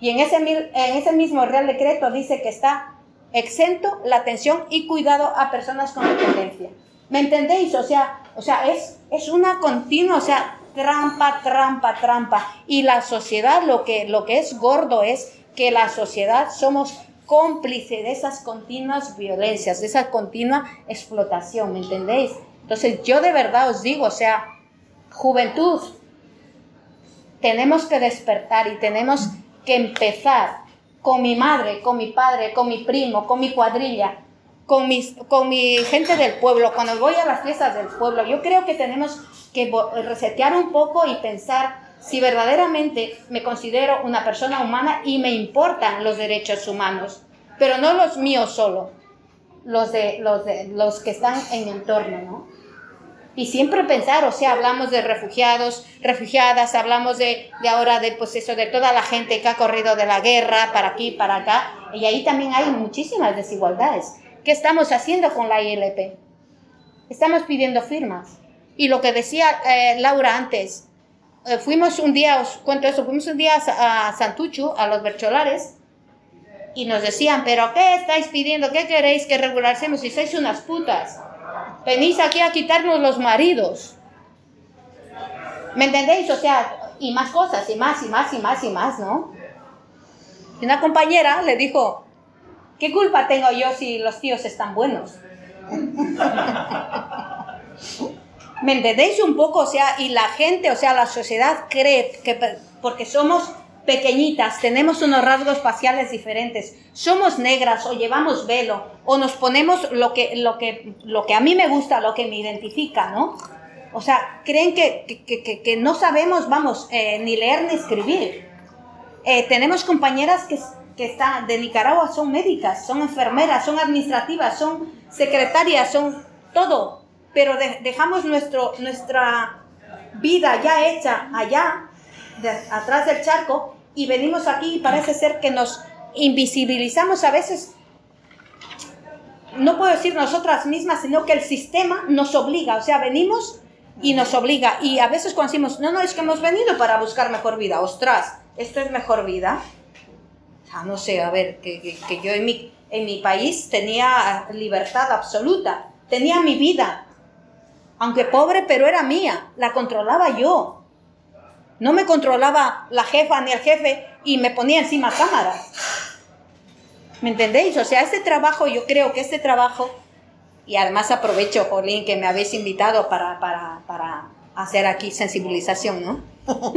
Y en ese, en ese mismo Real Decreto dice que está exento la atención y cuidado a personas con dependencia. ¿Me entendéis? O sea, o sea es, es una continua, o sea, trampa, trampa, trampa. Y la sociedad, lo que, lo que es gordo es que la sociedad somos cómplice de esas continuas violencias, de esa continua explotación, ¿me entendéis? Entonces yo de verdad os digo, o sea, juventud, tenemos que despertar y tenemos que empezar con mi madre, con mi padre, con mi primo, con mi cuadrilla, con, mis, con mi gente del pueblo, cuando voy a las fiestas del pueblo. Yo creo que tenemos que resetear un poco y pensar si verdaderamente me considero una persona humana y me importan los derechos humanos, pero no los míos solo, los de los, que están en mi entorno, ¿no? Y siempre pensar, o sea, hablamos de refugiados, refugiadas, hablamos de, de ahora de, pues eso, de toda la gente que ha corrido de la guerra para aquí, para acá, y ahí también hay muchísimas desigualdades. ¿Qué estamos haciendo con la ILP? Estamos pidiendo firmas. Y lo que decía eh, Laura antes, eh, fuimos un día, os cuento eso, fuimos un día a, a Santuchu, a los Bercholares, y nos decían, pero ¿qué estáis pidiendo? ¿Qué queréis que regularcemos si sois unas putas? Venís aquí a quitarnos los maridos. ¿Me entendéis? O sea, y más cosas, y más, y más, y más, y más, ¿no? Y una compañera le dijo, ¿qué culpa tengo yo si los tíos están buenos? ¿Me entendéis un poco? O sea, y la gente, o sea, la sociedad cree que porque somos pequeñitas, tenemos unos rasgos faciales diferentes, somos negras o llevamos velo o nos ponemos lo que, lo que, lo que a mí me gusta, lo que me identifica, ¿no? O sea, creen que, que, que- que no sabemos, vamos, eh, ni leer ni escribir. Eh, tenemos compañeras que, que están de Nicaragua, son médicas, son enfermeras, son administrativas, son secretarias, son todo, pero de- dejamos nuestro, nuestra vida ya hecha allá, de- atrás del charco, y venimos aquí y parece ser que nos invisibilizamos a veces, no puedo decir nosotras mismas, sino que el sistema nos obliga, o sea, venimos y nos obliga, y a veces cuando decimos, no, no, es que hemos venido para buscar mejor vida, ostras, esto es mejor vida. Sea, no sé, a ver, que, que- que yo en mi, en mi país tenía libertad absoluta, tenía mi vida, aunque pobre, pero era mía, la controlaba yo. No me controlaba la jefa ni el jefe y me ponía encima cámaras. ¿Me entendéis? O sea, este trabajo, yo creo que este trabajo, y además aprovecho, Jolín, que me habéis invitado para, para, para hacer aquí sensibilización, ¿no?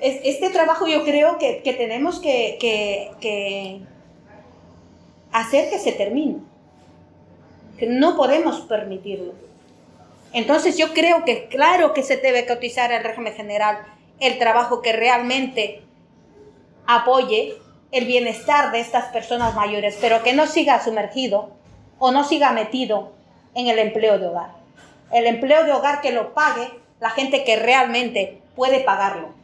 Es- este trabajo yo creo que, que tenemos que, que- que hacer que se termine. Que no podemos permitirlo. Entonces yo creo que claro que se debe cotizar el régimen general el trabajo que realmente apoye el bienestar de estas personas mayores, pero que no siga sumergido o no siga metido en el empleo de hogar. El empleo de hogar que lo pague la gente que realmente puede pagarlo.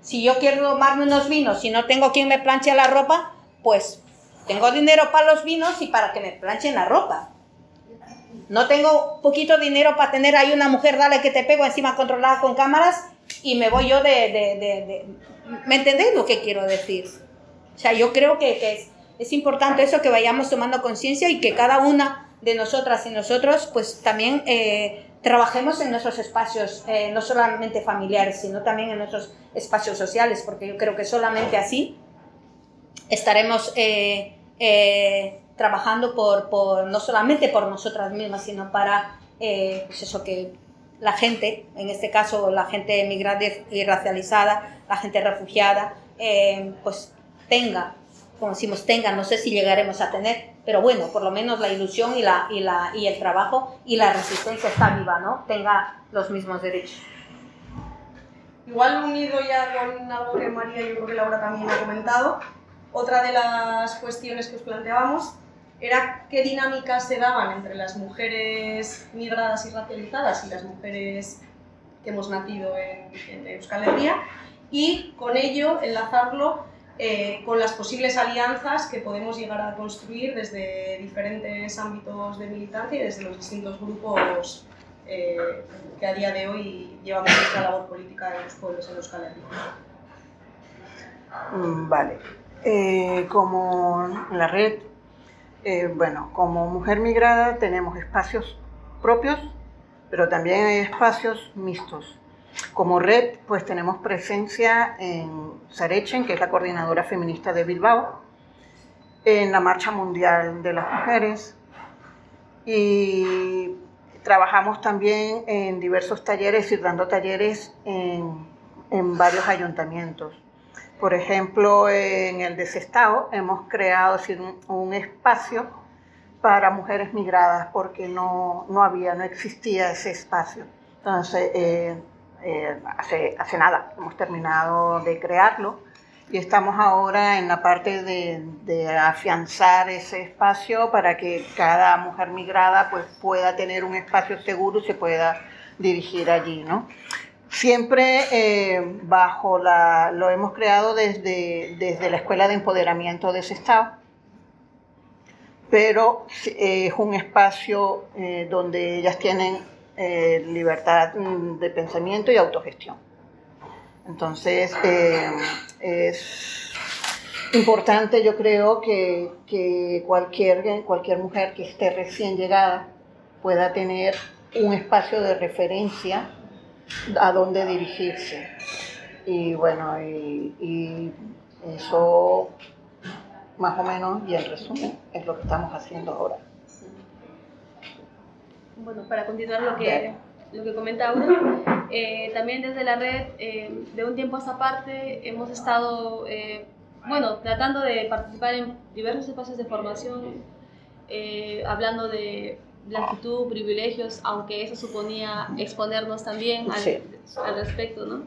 Si yo quiero tomarme unos vinos y no tengo quien me planche la ropa, pues tengo dinero para los vinos y para que me planchen la ropa. No tengo poquito dinero para tener ahí una mujer, dale que te pego encima controlada con cámaras y me voy yo de... de- de- ¿Me entendéis lo que quiero decir? O sea, yo creo que, que es, es importante eso, que vayamos tomando conciencia y que cada una de nosotras y nosotros pues también eh, trabajemos en nuestros espacios, eh, no solamente familiares, sino también en nuestros espacios sociales, porque yo creo que solamente así estaremos eh, trabajando por, por, no solamente por nosotras mismas, sino para eh, pues eso que la gente, en este caso la gente emigrante y racializada, la gente refugiada, eh, pues tenga, como decimos, tenga, no sé si llegaremos a tener, pero bueno, por lo menos la ilusión y, la, y, la, y el trabajo y la resistencia está viva, ¿no? Tenga los mismos derechos. Igual unido ya con algo que María y yo creo que Laura también ha comentado, otra de las cuestiones que os planteábamos era qué dinámicas se daban entre las mujeres migradas y racializadas y las mujeres que hemos nacido en, en Euskal Herria y con ello enlazarlo eh, con las posibles alianzas que podemos llegar a construir desde diferentes ámbitos de militancia y desde los distintos grupos eh, que a día de hoy llevamos nuestra labor política en los pueblos en Euskal Herria. Mm, Vale. Eh, como la red, eh, bueno, como mujer migrada tenemos espacios propios, pero también hay espacios mixtos. Como red, pues tenemos presencia en Sarechen, que es la coordinadora feminista de Bilbao, en la Marcha Mundial de las Mujeres y trabajamos también en diversos talleres y dando talleres en, en varios ayuntamientos. Por ejemplo, en el de Sestao hemos creado un espacio para mujeres migradas porque no, no había, no existía ese espacio. Entonces, eh, eh, hace, hace nada hemos terminado de crearlo y estamos ahora en la parte de, de afianzar ese espacio para que cada mujer migrada pues, pueda tener un espacio seguro y se pueda dirigir allí. ¿no? Siempre eh, bajo la, lo hemos creado desde, desde la Escuela de Empoderamiento de ese Estado, pero eh, es un espacio eh, donde ellas tienen libertad mm, de pensamiento y autogestión. Entonces, es importante, yo creo, que, que cualquier, cualquier mujer que esté recién llegada pueda tener un espacio de referencia a dónde dirigirse. Y bueno, y, y eso más o menos y en resumen es lo que estamos haciendo ahora. Bueno, para continuar lo que, lo que comenta Aura, eh, también desde la red, eh, de un tiempo a esta parte, hemos estado, eh, bueno, tratando de participar en diversos espacios de formación, eh, hablando de blanquitud, privilegios, aunque eso suponía exponernos también al, Sí. al respecto, ¿no?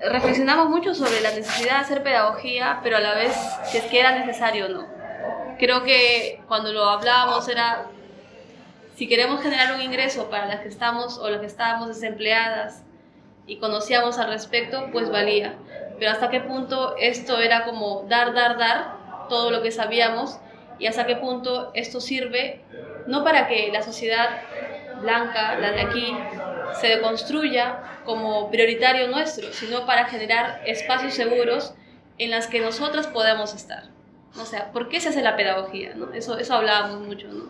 Reflexionamos mucho sobre la necesidad de hacer pedagogía, pero a la vez si es que era necesario o no. Creo que cuando lo hablábamos era si queremos generar un ingreso para las que estamos o las que estábamos desempleadas y conocíamos al respecto, pues valía. Pero hasta qué punto esto era como dar, dar, dar todo lo que sabíamos y hasta qué punto esto sirve no para que la sociedad blanca, la de aquí, se deconstruya como prioritario nuestro, sino para generar espacios seguros en las que nosotras podamos estar. O sea, ¿por qué se hace la pedagogía? ¿no? Eso, eso hablábamos mucho, ¿no?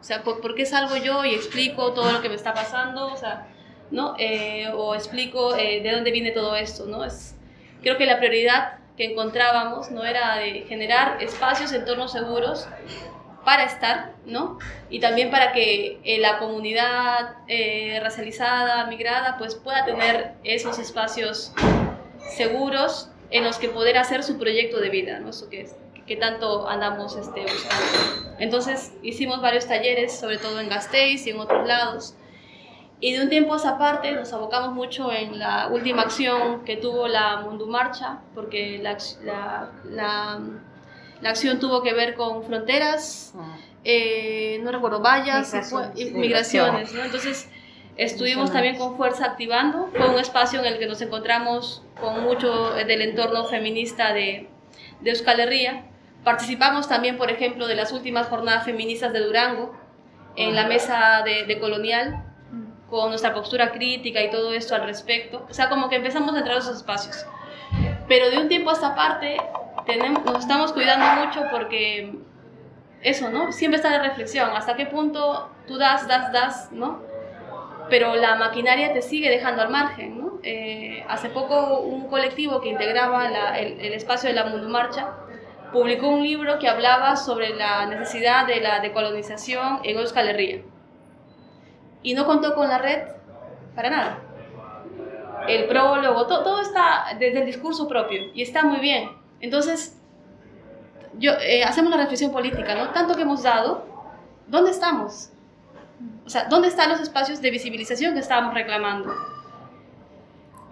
O sea, ¿por, por qué salgo yo y explico todo lo que me está pasando? O sea, ¿no? Eh, o explico eh, de dónde viene todo esto, ¿no? Es, creo que la prioridad que encontrábamos no era de generar espacios, entornos seguros para estar, ¿no? Y también para que eh, la comunidad eh, racializada, migrada, pues pueda tener esos espacios seguros en los que poder hacer su proyecto de vida, ¿no? Eso que, que tanto andamos este, buscando. Entonces hicimos varios talleres, sobre todo en Gasteiz y en otros lados. Y de un tiempo a esa parte nos abocamos mucho en la última acción que tuvo la Mundu Marcha, porque la, la, la, la acción tuvo que ver con fronteras, eh, no recuerdo, vallas, Migraciones. y- migraciones, ¿no? Entonces estuvimos también con fuerza activando, fue un espacio en el que nos encontramos con mucho eh, del entorno feminista de, de Euskal Herria. Participamos también, por ejemplo, de las últimas jornadas feministas de Durango, en la mesa de, de Colonial, con nuestra postura crítica y todo esto al respecto. O sea, como que empezamos a entrar a esos espacios. Pero de un tiempo a esta parte tenemos, nos estamos cuidando mucho porque eso, ¿no? Siempre está la reflexión, hasta qué punto tú das, das, das, ¿no? Pero la maquinaria te sigue dejando al margen, ¿no? Eh, hace poco un colectivo que integraba la- el, el espacio de la Mundo Marcha publicó un libro que hablaba sobre la necesidad de la decolonización en Euskal Herria. Y no contó con la red para nada. El prólogo, to- todo está desde el discurso propio y está muy bien. Entonces, yo, eh, hacemos la reflexión política, ¿no? Tanto que hemos dado, ¿dónde estamos? O sea, ¿dónde están los espacios de visibilización que estábamos reclamando?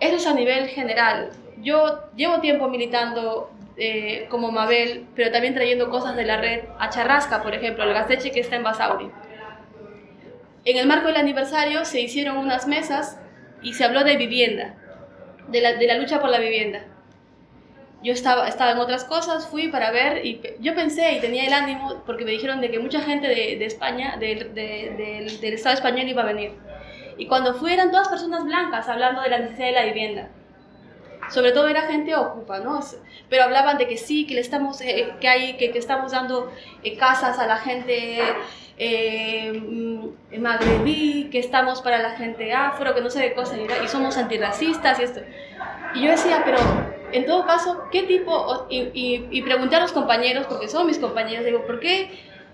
Eso es a nivel general. Yo llevo tiempo militando eh, como Mabel, pero también trayendo cosas de la red a Charrasca, por ejemplo, el Gasteche que está en Basauri. En el marco del aniversario se hicieron unas mesas y se habló de vivienda, de la, de la lucha por la vivienda. Yo estaba, estaba en otras cosas, fui para ver y yo pensé y tenía el ánimo porque me dijeron de que mucha gente de, de España, de, de, del Estado español iba a venir. Y cuando fui eran todas personas blancas hablando de la necesidad de la vivienda. Sobre todo era gente ocupa, ¿no? Pero hablaban de que sí, que le estamos, eh, que hay, que, que, estamos dando eh, casas a la gente eh, magrebí, que estamos para la gente afro, que no sé de cosas, y somos antirracistas y esto. Y yo decía, pero en todo caso, ¿qué tipo? Y, y, pregunté a los compañeros, porque son mis compañeros, digo, ¿por qué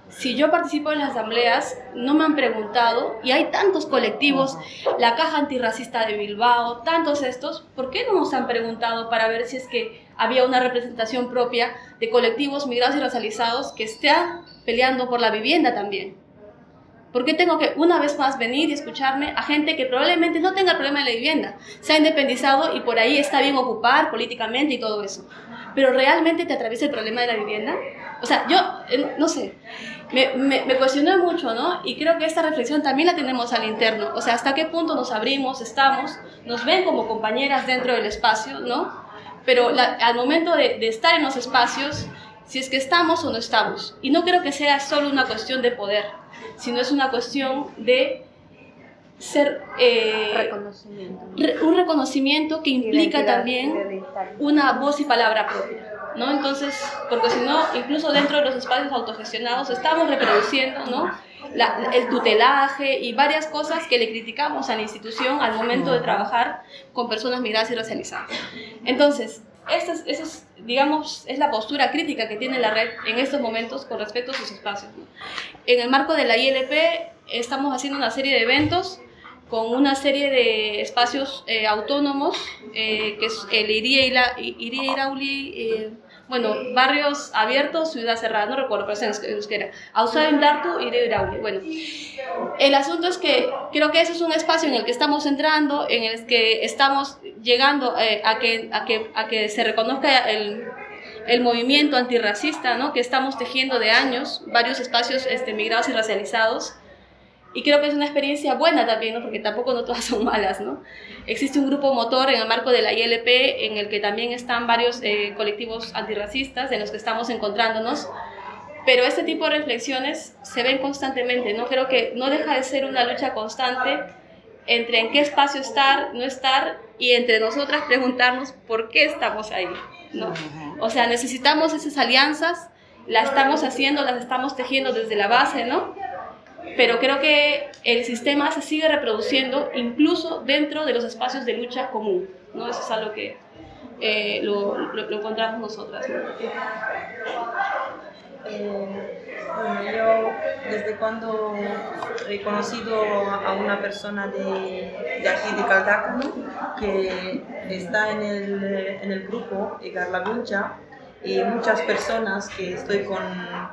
si yo participo en las asambleas no me han preguntado y hay tantos colectivos, la Caja Antirracista de Bilbao, tantos estos, ¿por qué no nos han preguntado para ver si es que había una representación propia de colectivos migrados y racializados que estén peleando por la vivienda también? ¿Por qué tengo que una vez más venir y escucharme a gente que probablemente no tenga el problema de la vivienda, se ha independizado y por ahí está bien ocupar políticamente y todo eso? Pero realmente te atraviesa el problema de la vivienda? O sea, yo, eh, no sé, me, me, me, cuestioné mucho, ¿no? Y creo que esta reflexión también la tenemos al interno. O sea, hasta qué punto nos abrimos, estamos, nos ven como compañeras dentro del espacio, ¿no? Pero al momento de, de estar en los espacios, si es que estamos o no estamos. Y no creo que sea solo una cuestión de poder sino es una cuestión de ser eh, reconocimiento. un reconocimiento que implica también una voz y palabra propia. ¿no? Entonces, porque si no, incluso dentro de los espacios autogestionados estamos reproduciendo ¿no? el tutelaje y varias cosas que le criticamos a la institución al momento de trabajar con personas migradas y racializadas. Entonces, esa es, digamos, es la postura crítica que tiene la red en estos momentos con respecto a sus espacios. En el marco de la ILP estamos haciendo una serie de eventos con una serie de espacios eh, autónomos, eh, que es el Iría, Irauli, bueno, barrios abiertos, ciudad cerrada, no recuerdo, pero es en euskera. en Dartu y Irauli. Bueno, el asunto es que creo que ese es un espacio en el que estamos entrando, en el que estamos llegando a, que, a, que, a que se reconozca el, el movimiento antirracista, ¿no? que estamos tejiendo de años, varios espacios este, migrados y racializados. Y creo que es una experiencia buena también, ¿no? porque tampoco no todas son malas. ¿no? Existe un grupo motor en el marco de la ILP en el que también están varios eh, colectivos antirracistas en los que estamos encontrándonos. Pero este tipo de reflexiones se ven constantemente. ¿no? Creo que no deja de ser una lucha constante entre en qué espacio estar, no estar, y entre nosotras preguntarnos por qué estamos ahí. ¿no? O sea, necesitamos esas alianzas, las estamos haciendo, las estamos tejiendo desde la base, ¿no? Pero creo que el sistema se sigue reproduciendo incluso dentro de los espacios de lucha común, ¿no? Eso es algo que eh, lo, lo, encontramos nosotras. Eh, bueno, yo desde cuando he conocido a una persona de, de aquí de Caldácano que está en el, en el grupo Egar Guncha y muchas personas que estoy con,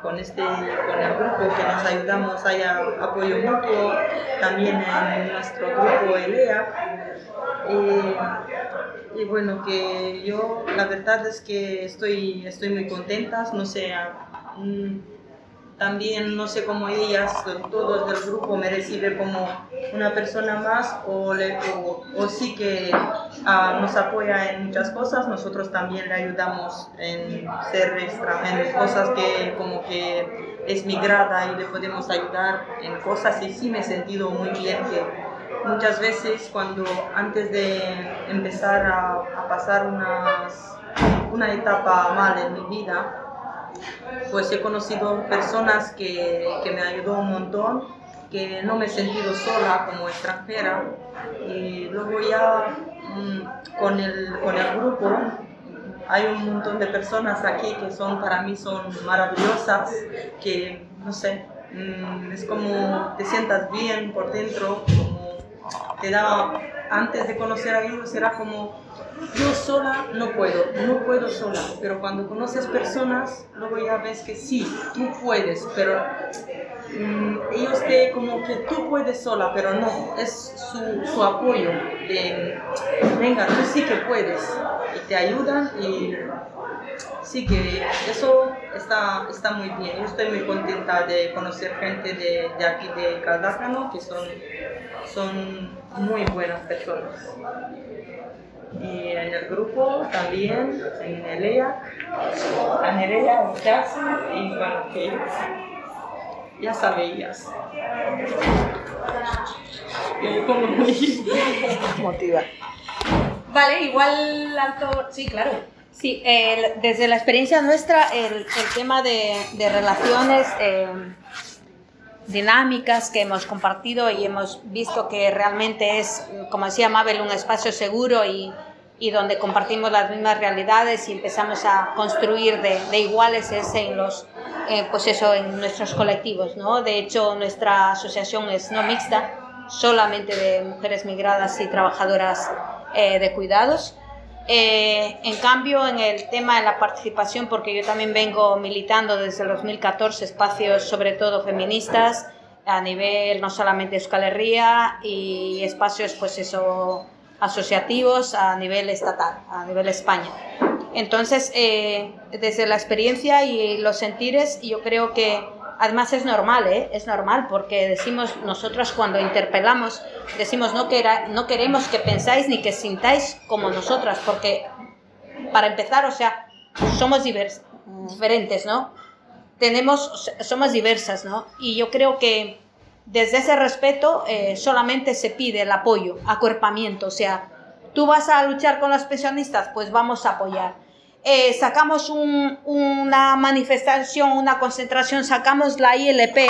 con, este, con el grupo que nos ayudamos, hay apoyo mutuo, también en nuestro grupo ELEA. Y, y, bueno, que yo la verdad es que estoy, estoy muy contenta, no sé, mm, también no sé cómo ellas, todos del grupo, me reciben como una persona más o, le, o, sí que ah, nos apoya en muchas cosas, nosotros también le ayudamos en ser extra, en cosas que como que es migrada y le podemos ayudar en cosas y sí me he sentido muy bien que muchas veces cuando antes de empezar a, a pasar unas, una etapa mal en mi vida, pues he conocido personas que, que me ayudó un montón, que no me he sentido sola como extranjera. Y luego ya mm, con, el, con el grupo hay un montón de personas aquí que son para mí son maravillosas, que no sé, mm, es como te sientas bien por dentro, como te da, antes de conocer a ellos era como yo sola no puedo, no puedo sola, pero cuando conoces personas, luego ya ves que sí, tú puedes, pero mm, ellos te como que tú puedes sola, pero no, es su, su apoyo de, venga, tú sí que puedes, y te ayudan y sí que eso está, está muy bien. Yo estoy muy contenta de conocer gente de, de aquí de Caldácano que son, son muy buenas personas. Y en el grupo también, en el Anerea, en clase, y bueno, que ya sabías. Yo como muy Motiva. Vale, igual alto... Sí, claro. Sí, desde la experiencia nuestra, el, el tema de, de relaciones eh, dinámicas que hemos compartido y hemos visto que realmente es, como decía Mabel, un espacio seguro y, y donde compartimos las mismas realidades y empezamos a construir de, de iguales es en los, eh, pues eso, en nuestros colectivos, ¿no? De hecho, nuestra asociación es no mixta, solamente de mujeres migradas y trabajadoras eh, de cuidados. Eh, en cambio, en el tema de la participación, porque yo también vengo militando desde el 2014 espacios sobre todo feministas a nivel no solamente Euskal Herria y espacios pues eso asociativos a nivel estatal, a nivel España. Entonces, eh, desde la experiencia y los sentires, yo creo que además es normal, ¿eh? es normal, porque decimos nosotros cuando interpelamos, decimos no, quera- no queremos que pensáis ni que sintáis como nosotras, porque para empezar, o sea, somos divers- diferentes, ¿no? Tenemos, somos diversas, ¿no? Y yo creo que desde ese respeto eh, solamente se pide el apoyo, acuerpamiento, o sea, tú vas a luchar con los pensionistas, pues vamos a apoyar. Eh, sacamos un- una manifestación, una concentración, sacamos la ILP,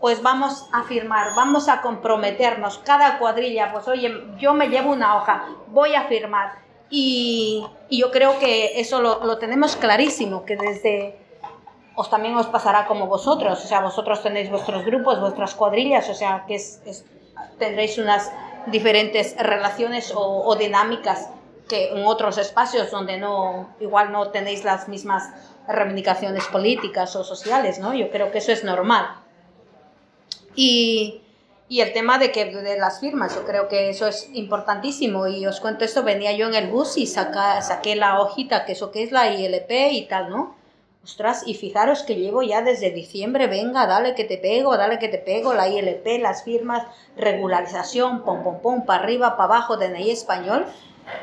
pues vamos a firmar, vamos a comprometernos. Cada cuadrilla, pues oye, yo me llevo una hoja, voy a firmar. Y, yo creo que eso lo, tenemos clarísimo, que desde, os también os pasará como vosotros, o sea, vosotros tenéis vuestros grupos, vuestras cuadrillas, o sea, que tendréis unas diferentes relaciones o dinámicas que en otros espacios donde no, igual no tenéis las mismas reivindicaciones políticas o sociales, ¿no? Yo creo que eso es normal. Y, y el tema de que de las firmas, yo creo que eso es importantísimo. Y os cuento esto, venía yo en el bus y saca, saqué la hojita, que eso que es la ILP y tal, ¿no? Ostras, y fijaros que llevo ya desde diciembre, venga, dale que te pego, dale que te pego, la ILP, las firmas, regularización, pom, pom, pom, para arriba, para abajo, DNI español,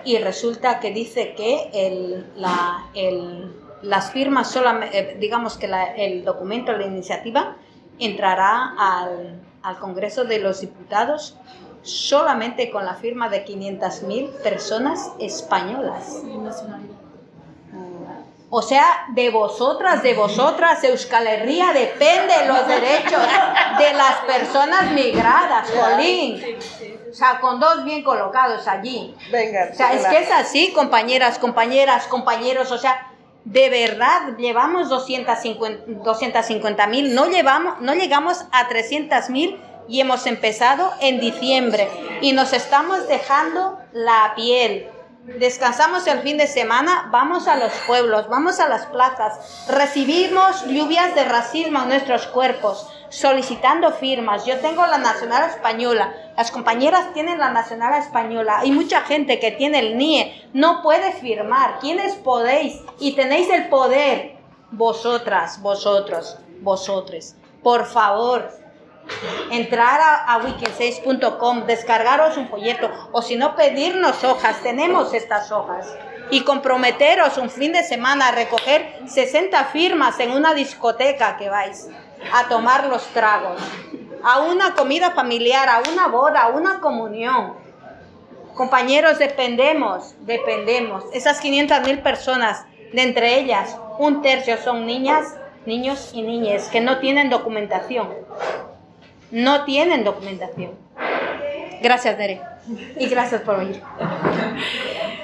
y resulta que dice que el, la, el- las firmas, solamente, digamos que la- el documento, la iniciativa, entrará al, al Congreso de los Diputados solamente con la firma de 500.000 personas españolas. O sea, de vosotras, de vosotras, Euskal Herria depende los derechos de las personas migradas, Jolín. O sea, con dos bien colocados allí. Venga. O sea, es que es así, compañeras, compañeras, compañeros. O sea, de verdad, llevamos 250 mil, no, llevamos, no llegamos a 300 mil y hemos empezado en diciembre y nos estamos dejando la piel. Descansamos el fin de semana, vamos a los pueblos, vamos a las plazas, recibimos lluvias de racismo en nuestros cuerpos, solicitando firmas. Yo tengo la nacional española, las compañeras tienen la nacional española, hay mucha gente que tiene el NIE, no puede firmar. ¿Quiénes podéis? Y tenéis el poder, vosotras, vosotros, vosotres. Por favor, entrar a, a wiki6.com, descargaros un folleto o si no pedirnos hojas, tenemos estas hojas y comprometeros un fin de semana a recoger 60 firmas en una discoteca que vais a tomar los tragos, a una comida familiar, a una boda, a una comunión. Compañeros, dependemos, dependemos. Esas 500 mil personas, de entre ellas, un tercio son niñas, niños y niñas que no tienen documentación no tienen documentación. Gracias, Dere. Y gracias por venir.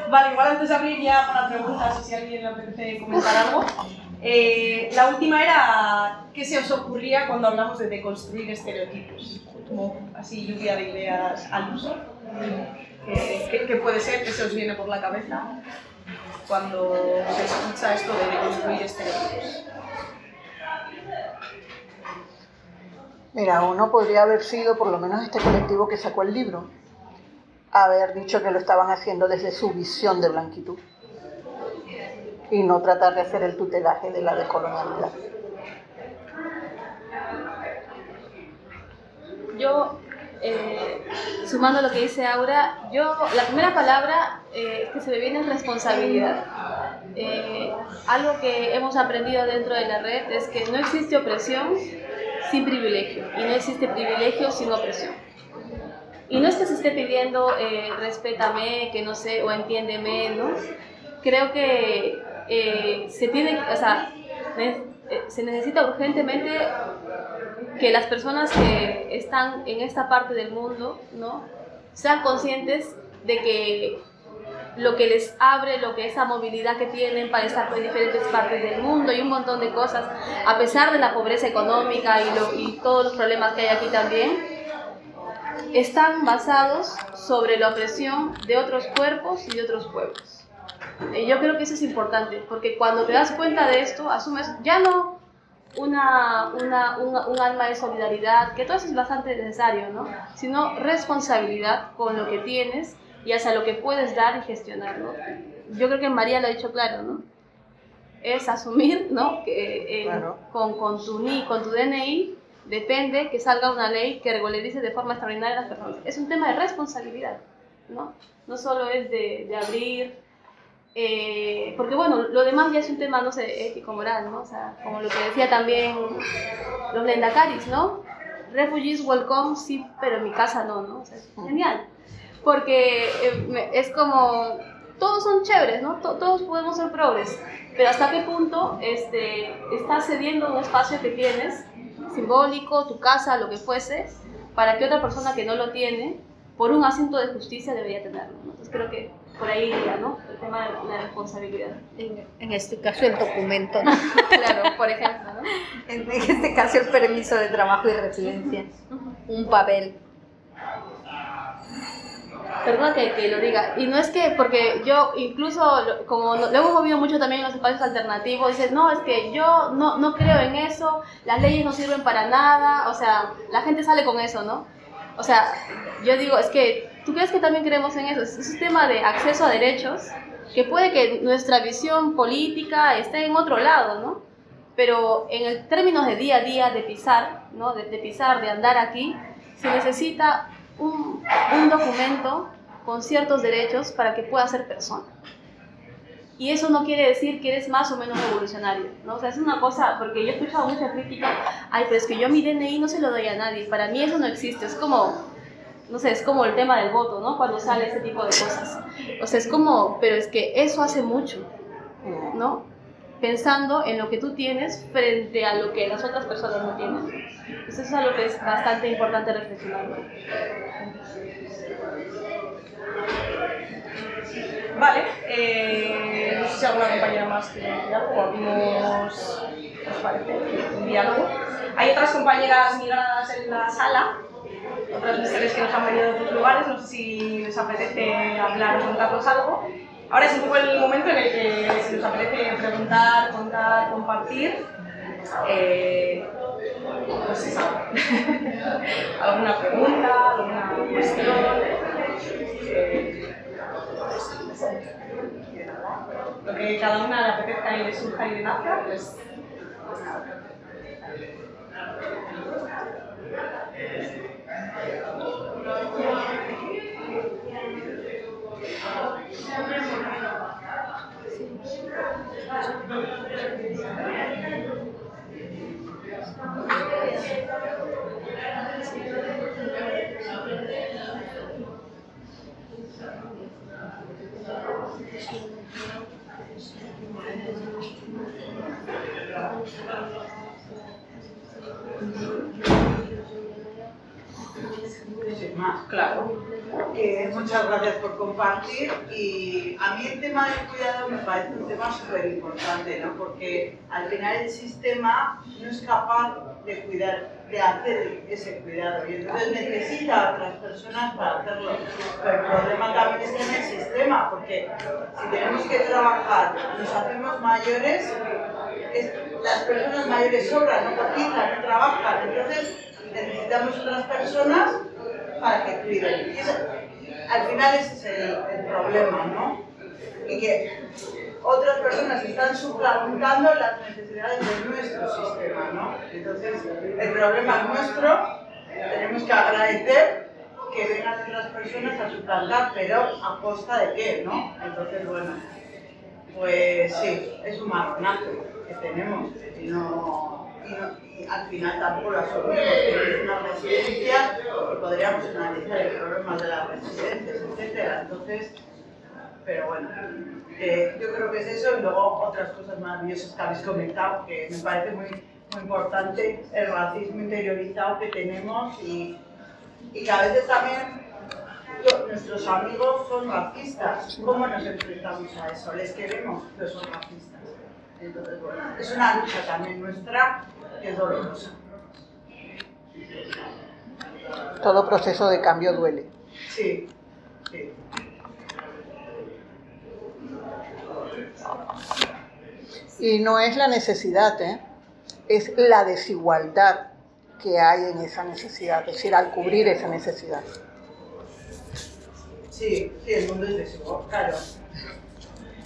Vale, igual antes de abrir ya para preguntas, si alguien le apetece comentar algo. eh, la última era, ¿qué se os ocurría cuando hablamos de deconstruir estereotipos? Como así lluvia de ideas al uso. Eh, ¿qué, qué puede ser que se os viene por la cabeza cuando se escucha esto de deconstruir estereotipos? Mira, uno podría haber sido por lo menos este colectivo que sacó el libro, haber dicho que lo estaban haciendo desde su visión de blanquitud y no tratar de hacer el tutelaje de la decolonialidad. Yo eh, sumando lo que dice Aura, yo, la primera palabra eh, que se me viene es responsabilidad. Eh, algo que hemos aprendido dentro de la red es que no existe opresión sin privilegio y no existe privilegio sin opresión. Y no es que se esté pidiendo eh, respétame, que no sé, o entiéndeme, ¿no? Creo que eh, se tiene, o sea, eh, se necesita urgentemente que las personas que están en esta parte del mundo, ¿no? Sean conscientes de que lo que les abre, lo que esa movilidad que tienen para estar en diferentes partes del mundo y un montón de cosas, a pesar de la pobreza económica y, lo- y todos los problemas que hay aquí también, están basados sobre la opresión de otros cuerpos y de otros pueblos. Y yo creo que eso es importante, porque cuando te das cuenta de esto, asumes ya no una, una, un, un alma de solidaridad, que todo eso es bastante necesario, ¿no? Sino responsabilidad con lo que tienes y hacia lo que puedes dar y gestionar, ¿no? Yo creo que María lo ha dicho claro, ¿no? Es asumir, ¿no? Que eh, Claro. con, con, tu, con tu DNI depende que salga una ley que regularice de forma extraordinaria a las personas. Es un tema de responsabilidad, ¿no? No solo es de, de abrir, eh, porque bueno, lo demás ya es un tema, no sé, ético-moral, ¿no? O sea, como lo que decía también los lendakaris, ¿no? Refugees welcome, sí, pero en mi casa no, ¿no? O sea, es genial. Porque eh, es como, todos son chéveres, ¿no? To- todos podemos ser progres, pero hasta qué punto este, estás cediendo un espacio que tienes, simbólico, tu casa, lo que fuese, para que otra persona que no lo tiene, por un asunto de justicia debería tenerlo. ¿no? Entonces creo que por ahí iría, ¿no? El tema de la responsabilidad. En, en este caso el documento, ¿no? Claro, por ejemplo, ¿no? en este caso el permiso de trabajo y residencia, un papel. Perdón que, que lo diga. Y no es que, porque yo incluso, como lo, hemos movido mucho también en los espacios alternativos, dices, no, es que yo no, no creo en eso, las leyes no sirven para nada, o sea, la gente sale con eso, ¿no? O sea, yo digo, es que, ¿tú crees que también creemos en eso? Es es un tema de acceso a derechos, que puede que nuestra visión política esté en otro lado, ¿no? Pero en el términos de día a día, de pisar, ¿no? De, de pisar, de andar aquí, se necesita un, un documento con ciertos derechos para que puedas ser persona. Y eso no quiere decir que eres más o menos revolucionario, ¿no? O sea, es una cosa, porque yo he escuchado mucha crítica, ay, pero es que yo mi DNI no se lo doy a nadie, para mí eso no existe, es como, no sé, es como el tema del voto, ¿no? Cuando sale ese tipo de cosas. O sea, es como, pero es que eso hace mucho, ¿no? Pensando en lo que tú tienes frente a lo que las otras personas no tienen. Eso es algo que es bastante importante reflexionar. Vale, eh, no sé si alguna compañera más decir algo abrimos, ¿os parece? Un diálogo. Hay otras compañeras migradas en la sala, otras mujeres que nos han venido de otros lugares, no sé si les apetece hablar o contarnos algo. Ahora es un poco el momento en el que si os apetece preguntar, contar, compartir, eh, pues eso. alguna pregunta, alguna cuestión. eh, lo que cada una le apetezca y le surja y le nazca, pues, pues nada. Sin Claro. Eh, muchas gracias por compartir y a mí el tema del cuidado me parece un tema súper importante, ¿no? porque al final el sistema no es capaz de cuidar, de hacer ese cuidado y entonces necesita a otras personas para hacerlo. Pero el problema también está en el sistema, porque si tenemos que trabajar, nos hacemos mayores, es- las personas mayores sobran, no cotizan, no trabajan, entonces necesitamos otras personas para que cuiden. Al final ese es el, el problema, ¿no? Y que otras personas están suplantando las necesidades de nuestro sistema, ¿no? Entonces, el problema es nuestro, tenemos que agradecer que vengan otras personas a suplantar, pero a costa de qué, ¿no? Entonces, bueno, pues sí, es un marronazo que tenemos y no, y al final tampoco lo asumimos, es una residencia y podríamos analizar el problema de las residencias, etcétera. Entonces, pero bueno, eh, yo creo que es eso y luego otras cosas maravillosas que habéis comentado, que me parece muy, muy importante el racismo interiorizado que tenemos y, y que a veces también yo- nuestros amigos son racistas. ¿Cómo nos enfrentamos a eso? Les queremos, pero son racistas. Entonces, bueno, es una lucha también nuestra es. Todo proceso de cambio duele. Sí, sí. Y no es la necesidad, ¿eh? es la desigualdad que hay en esa necesidad, es decir, al cubrir esa necesidad. Sí, sí, el mundo es desigual, claro.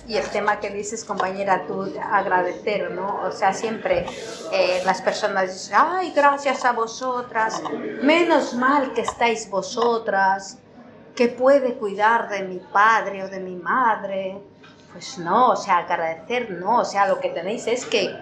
Y el tema que dices, compañera, tú agradecer, ¿no? O sea, siempre eh, las personas dicen, ay, gracias a vosotras, menos mal que estáis vosotras, que puede cuidar de mi padre o de mi madre. Pues no, o sea, agradecer no, o sea, lo que tenéis es que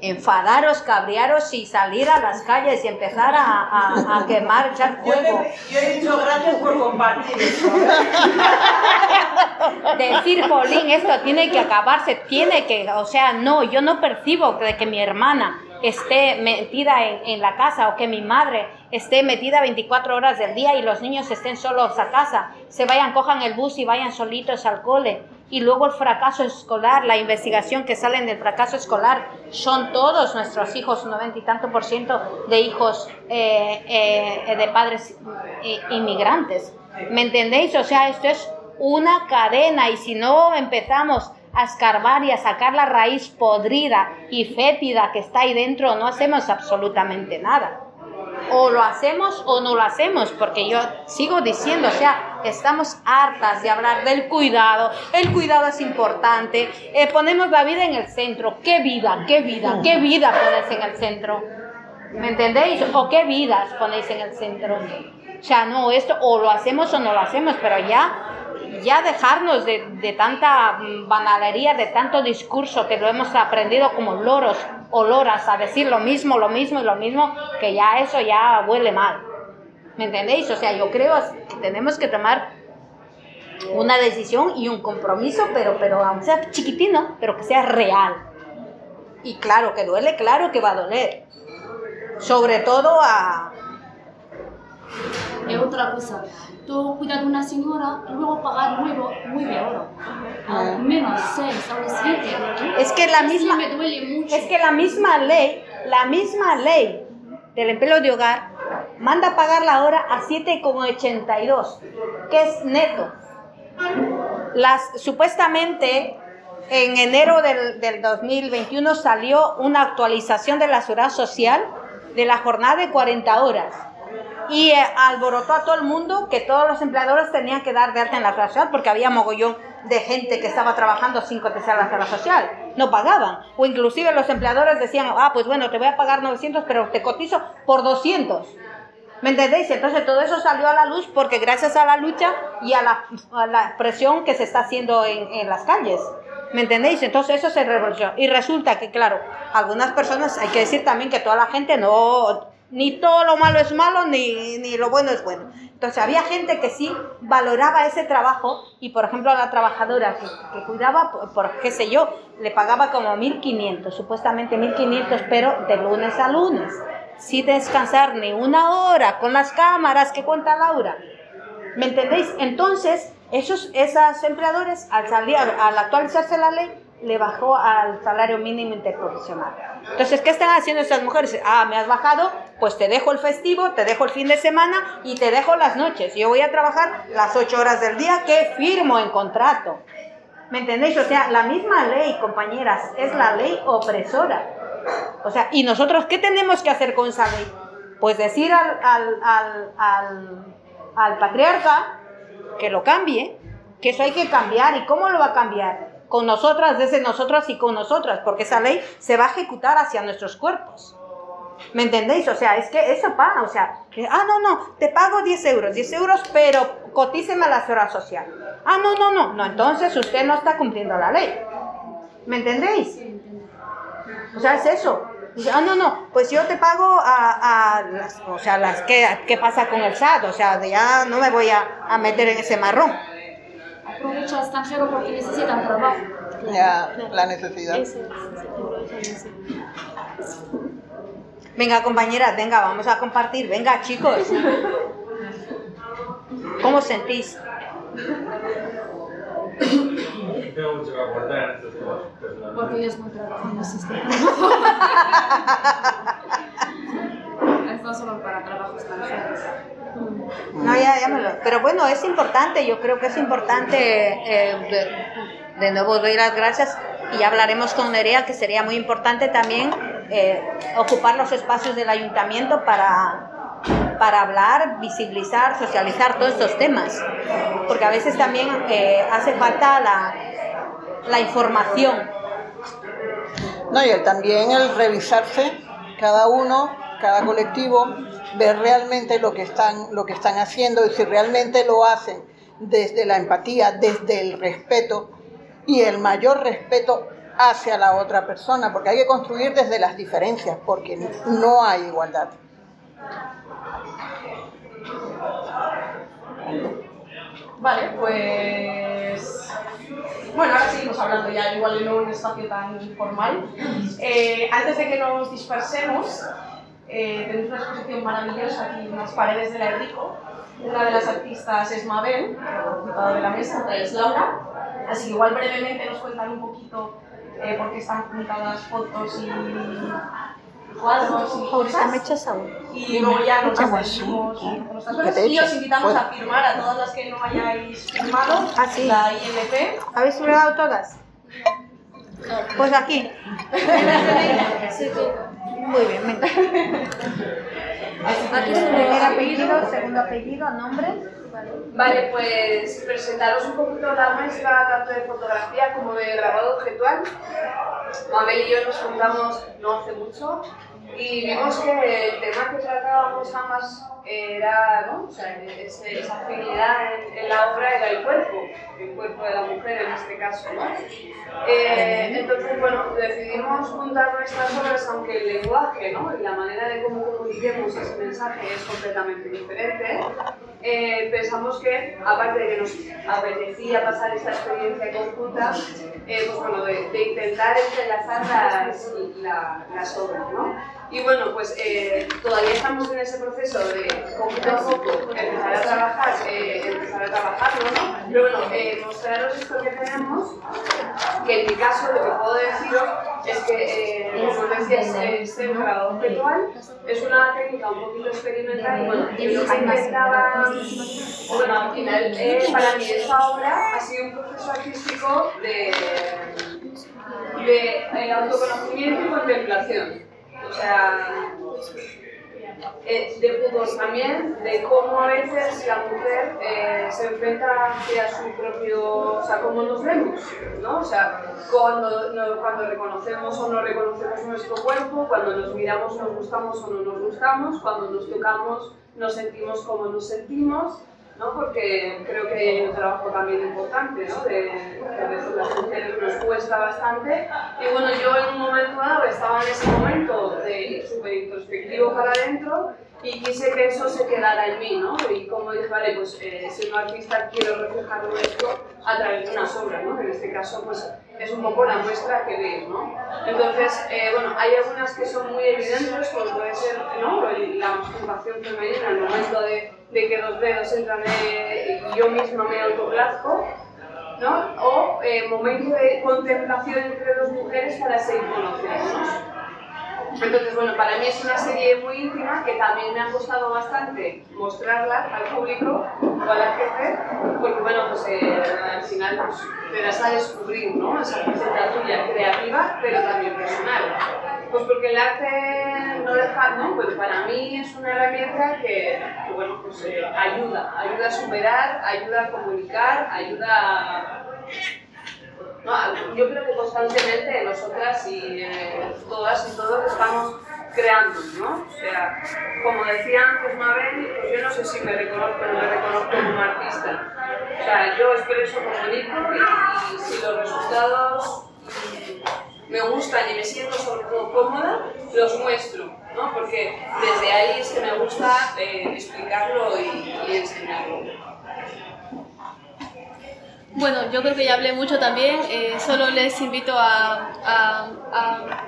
enfadaros, cabrearos y salir a las calles y empezar a, a- a quemar, echar fuego. yo he dicho gracias por compartir eso. decir, Jolín, esto tiene que acabarse, tiene que, o sea, no, yo no percibo que mi hermana esté metida en, en la casa o que mi madre esté metida 24 horas del día y los niños estén solos a casa, se vayan, cojan el bus y vayan solitos al cole. Y luego el fracaso escolar, la investigación que salen del fracaso escolar, son todos nuestros hijos, noventa y tanto por ciento de hijos eh, eh, de padres eh, inmigrantes. ¿Me entendéis? O sea, esto es una cadena y si no empezamos a escarbar y a sacar la raíz podrida y fétida que está ahí dentro, no hacemos absolutamente nada. O lo hacemos o no lo hacemos, porque yo sigo diciendo, o sea, estamos hartas de hablar del cuidado, el cuidado es importante, eh, ponemos la vida en el centro, qué vida, qué vida, qué vida ponéis en el centro, ¿me entendéis? O qué vidas ponéis en el centro. O sea, no, esto o lo hacemos o no lo hacemos, pero ya ya dejarnos de, de tanta mm, banalería, de tanto discurso que lo hemos aprendido como loros o loras a decir lo mismo, lo mismo y lo mismo, que ya eso ya huele mal. ¿Me entendéis? O sea, yo creo que tenemos que tomar una decisión y un compromiso, pero, pero aunque sea chiquitino, pero que sea real. Y claro que duele, claro que va a doler. Sobre todo a, Es otra cosa. Tú cuidar de una señora luego pagar nuevo, nueve euros. Al menos seis al siguiente. Es que la Sí misma- me duele mucho. Es que la misma ley, la misma ley del empleo de hogar manda a pagar la hora a 7,82, que es neto. Las, supuestamente en enero del, del 2021 salió una actualización de la seguridad social de la jornada de 40 horas y eh, alborotó a todo el mundo que todos los empleadores tenían que dar de alta en la seguridad social porque había mogollón de gente que estaba trabajando sin cotizar la seguridad social, no pagaban, o inclusive los empleadores decían, ah, pues bueno, te voy a pagar 900, pero te cotizo por 200. ¿Me entendéis? Entonces todo eso salió a la luz porque gracias a la lucha y a la, a la presión que se está haciendo en, en las calles. ¿Me entendéis? Entonces eso se revolucionó. Y resulta que, claro, algunas personas, hay que decir también que toda la gente no, ni todo lo malo es malo, ni, ni lo bueno es bueno. Entonces había gente que sí valoraba ese trabajo y, por ejemplo, a la trabajadora que, cuidaba, por, qué sé yo, le pagaba como 1.500, supuestamente 1.500, pero de lunes a lunes, sin descansar ni una hora, con las cámaras que cuenta Laura. ¿Me entendéis? Entonces, esos, esos empleadores, al, salir, al actualizarse la ley, le bajó al salario mínimo interprofesional. Entonces, ¿qué están haciendo estas mujeres? Ah, me has bajado, pues te dejo el festivo, te dejo el fin de semana y te dejo las noches. Yo voy a trabajar las ocho horas del día que firmo en contrato. ¿Me entendéis? O sea, la misma ley, compañeras, es la ley opresora. O sea, ¿y nosotros qué tenemos que hacer con esa ley? Pues decir al, al, al, al, al patriarca que lo cambie, que eso hay que cambiar. ¿Y cómo lo va a cambiar? Con nosotras, desde nosotras y con nosotras, porque esa ley se va a ejecutar hacia nuestros cuerpos. ¿Me entendéis? O sea, es que eso va, o sea, Ah, no, no, te pago 10 euros, 10 euros, pero cotíceme a la seguridad social. Ah, no, no, no, no, entonces usted no está cumpliendo la ley. ¿Me entendéis? O sea, es eso. Ah, no, no, pues yo te pago a, a las, o sea, las que, ¿qué pasa con el SAT? O sea, ya no me voy a, a meter en ese marrón. Aprovecha al extranjero porque necesitan trabajo. Ya, la necesidad. Venga, compañeras, venga, vamos a compartir. Venga, chicos. ¿Cómo os sentís? Tengo mucho que aportar en estos temas personalmente. Porque ellos no trabajan en el sistema. Esto solo para trabajo extranjero. No, ya, ya me lo- Pero bueno, es importante, yo creo que es importante, eh, de, nuevo doy las gracias y hablaremos con Nerea, que sería muy importante también eh, ocupar los espacios del ayuntamiento para, para hablar, visibilizar, socializar todos estos temas. Porque a veces también eh, hace falta la, la información. No, y también el revisarse cada uno, cada colectivo, ver realmente lo que están, lo que están haciendo y si realmente lo hacen desde la empatía, desde el respeto y el mayor respeto hacia la otra persona, porque hay que construir desde las diferencias, porque no hay igualdad. Vale, pues. Bueno, ahora seguimos hablando ya, igual en un espacio tan informal. Eh, antes de que nos dispersemos, eh, tenemos una exposición maravillosa aquí en las paredes de la Errico. Una de las artistas es Mabel, que ha participado de la mesa, otra es Laura. Así que igual brevemente nos cuentan un poquito eh, por qué están juntadas fotos y cuadros y cosas. Y luego ya nos despedimos sí. con nuestras ¿Qué cosas. te Y os invitamos a firmar a todas las que no hayáis firmado Ah, sí. la IMP. ¿Habéis firmado todas? Pues aquí. Muy bien, venga. Aquí su primer apellido, segundo apellido, nombre. Vale, pues presentaros un poquito la muestra tanto de fotografía como de grabado objetual. Mabel y yo nos juntamos no hace mucho y vimos que el tema que tratábamos ambas era, ¿no? O sea, es- esa afinidad en, la obra era el cuerpo, el cuerpo de la mujer en este caso, ¿no? Eh, entonces, bueno, decidimos juntar nuestras obras, aunque el lenguaje, ¿no? Y la manera de cómo comuniquemos ese mensaje es completamente diferente. Eh, pensamos que, aparte de que nos apetecía pasar esta experiencia conjunta, eh, pues bueno, de, intentar entrelazar las, la- las obras, ¿no? Y bueno, pues eh, todavía estamos en ese proceso de poquito a poco empezar a trabajar, eh, empezar a trabajarlo, ¿no? Pero bueno, eh, mostraros esto que tenemos, que en mi caso lo que puedo deciros es que, eh, como decía, es, grabado objetual, es una técnica un poquito experimental y bueno, yo lo que intentaba, bueno, al final, eh, para mí esta obra ha sido un proceso artístico de, de eh, autoconocimiento y contemplación. O sea, eh, de también, de cómo a veces la mujer eh, se enfrenta hacia su propio, o sea, cómo nos vemos, ¿no? O sea, cuando, cuando reconocemos o no reconocemos nuestro cuerpo, cuando nos miramos nos gustamos o no nos gustamos, cuando nos tocamos nos sentimos como nos sentimos, ¿no? Porque creo que hay un trabajo también importante, ¿no? De, que veces las mujeres nos cuesta bastante. Y bueno, yo en un momento dado estaba en ese momento de súper introspectivo para adentro y quise que eso se quedara en mí, ¿no? Y como dije, vale, pues eh, siendo artista quiero reflejarlo esto a través de unas obras, ¿no? En este caso, pues es un poco la muestra que veis, ¿no? Entonces, eh, bueno, hay algunas que son muy evidentes, como puede ser, ¿no? La masturbación femenina, el momento de, de que dos dedos entran eh, y yo misma me autoplazco, ¿no? O eh, momento de contemplación entre dos mujeres para seguir conociéndonos. Entonces, bueno, para mí es una serie muy íntima que también me ha costado bastante mostrarla al público o a la gente, porque, bueno, pues eh, al final pues, te das a descubrir, ¿no? Esa faceta tuya creativa, pero también personal. Pues porque el arte no deja, ¿no? Pues para mí es una herramienta que, que, bueno, pues eh, ayuda, ayuda a superar, ayuda a comunicar, ayuda a no, yo creo que constantemente nosotras y eh, todas y todos estamos creando, ¿no? O sea, como decía antes Mabel, pues yo no sé si me reconozco o no me reconozco como artista. O sea, yo expreso, comunico y, y si los resultados me gustan y me siento sobre todo cómoda, los muestro, ¿no? Porque desde ahí es que me gusta eh, explicarlo y, y enseñarlo. Bueno, yo creo que ya hablé mucho también, eh, solo les invito a, a, a,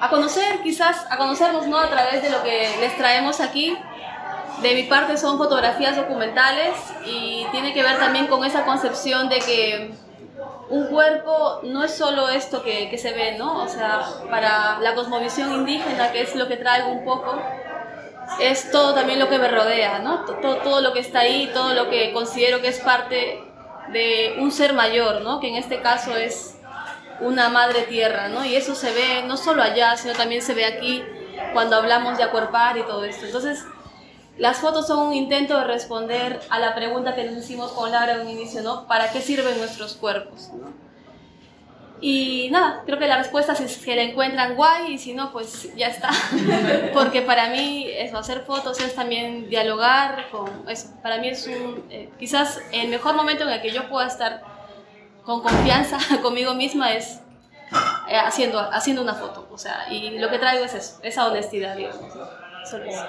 a conocer, quizás a conocernos ¿no? a través de lo que les traemos aquí. De mi parte son fotografías documentales y tiene que ver también con esa concepción de que un cuerpo no es solo esto que, que se ve, ¿no? O sea, para la cosmovisión indígena, que es lo que traigo un poco, es todo también lo que me rodea, ¿no? Todo, todo lo que está ahí, todo lo que considero que es parte de un ser mayor, ¿no? Que en este caso es una madre tierra, ¿no? Y eso se ve no solo allá, sino también se ve aquí cuando hablamos de acuerpar y todo esto. Entonces, las fotos son un intento de responder a la pregunta que nos hicimos con Laura en un inicio, ¿no? ¿Para qué sirven nuestros cuerpos? ¿no? Y nada, creo que la respuesta es que la encuentran guay y si no, pues ya está. Porque para mí eso, hacer fotos es también dialogar con eso. Para mí es un, eh, quizás el mejor momento en el que yo pueda estar con confianza conmigo misma es eh, haciendo, haciendo una foto. O sea, y lo que traigo es eso, esa honestidad, digamos. Solo eso.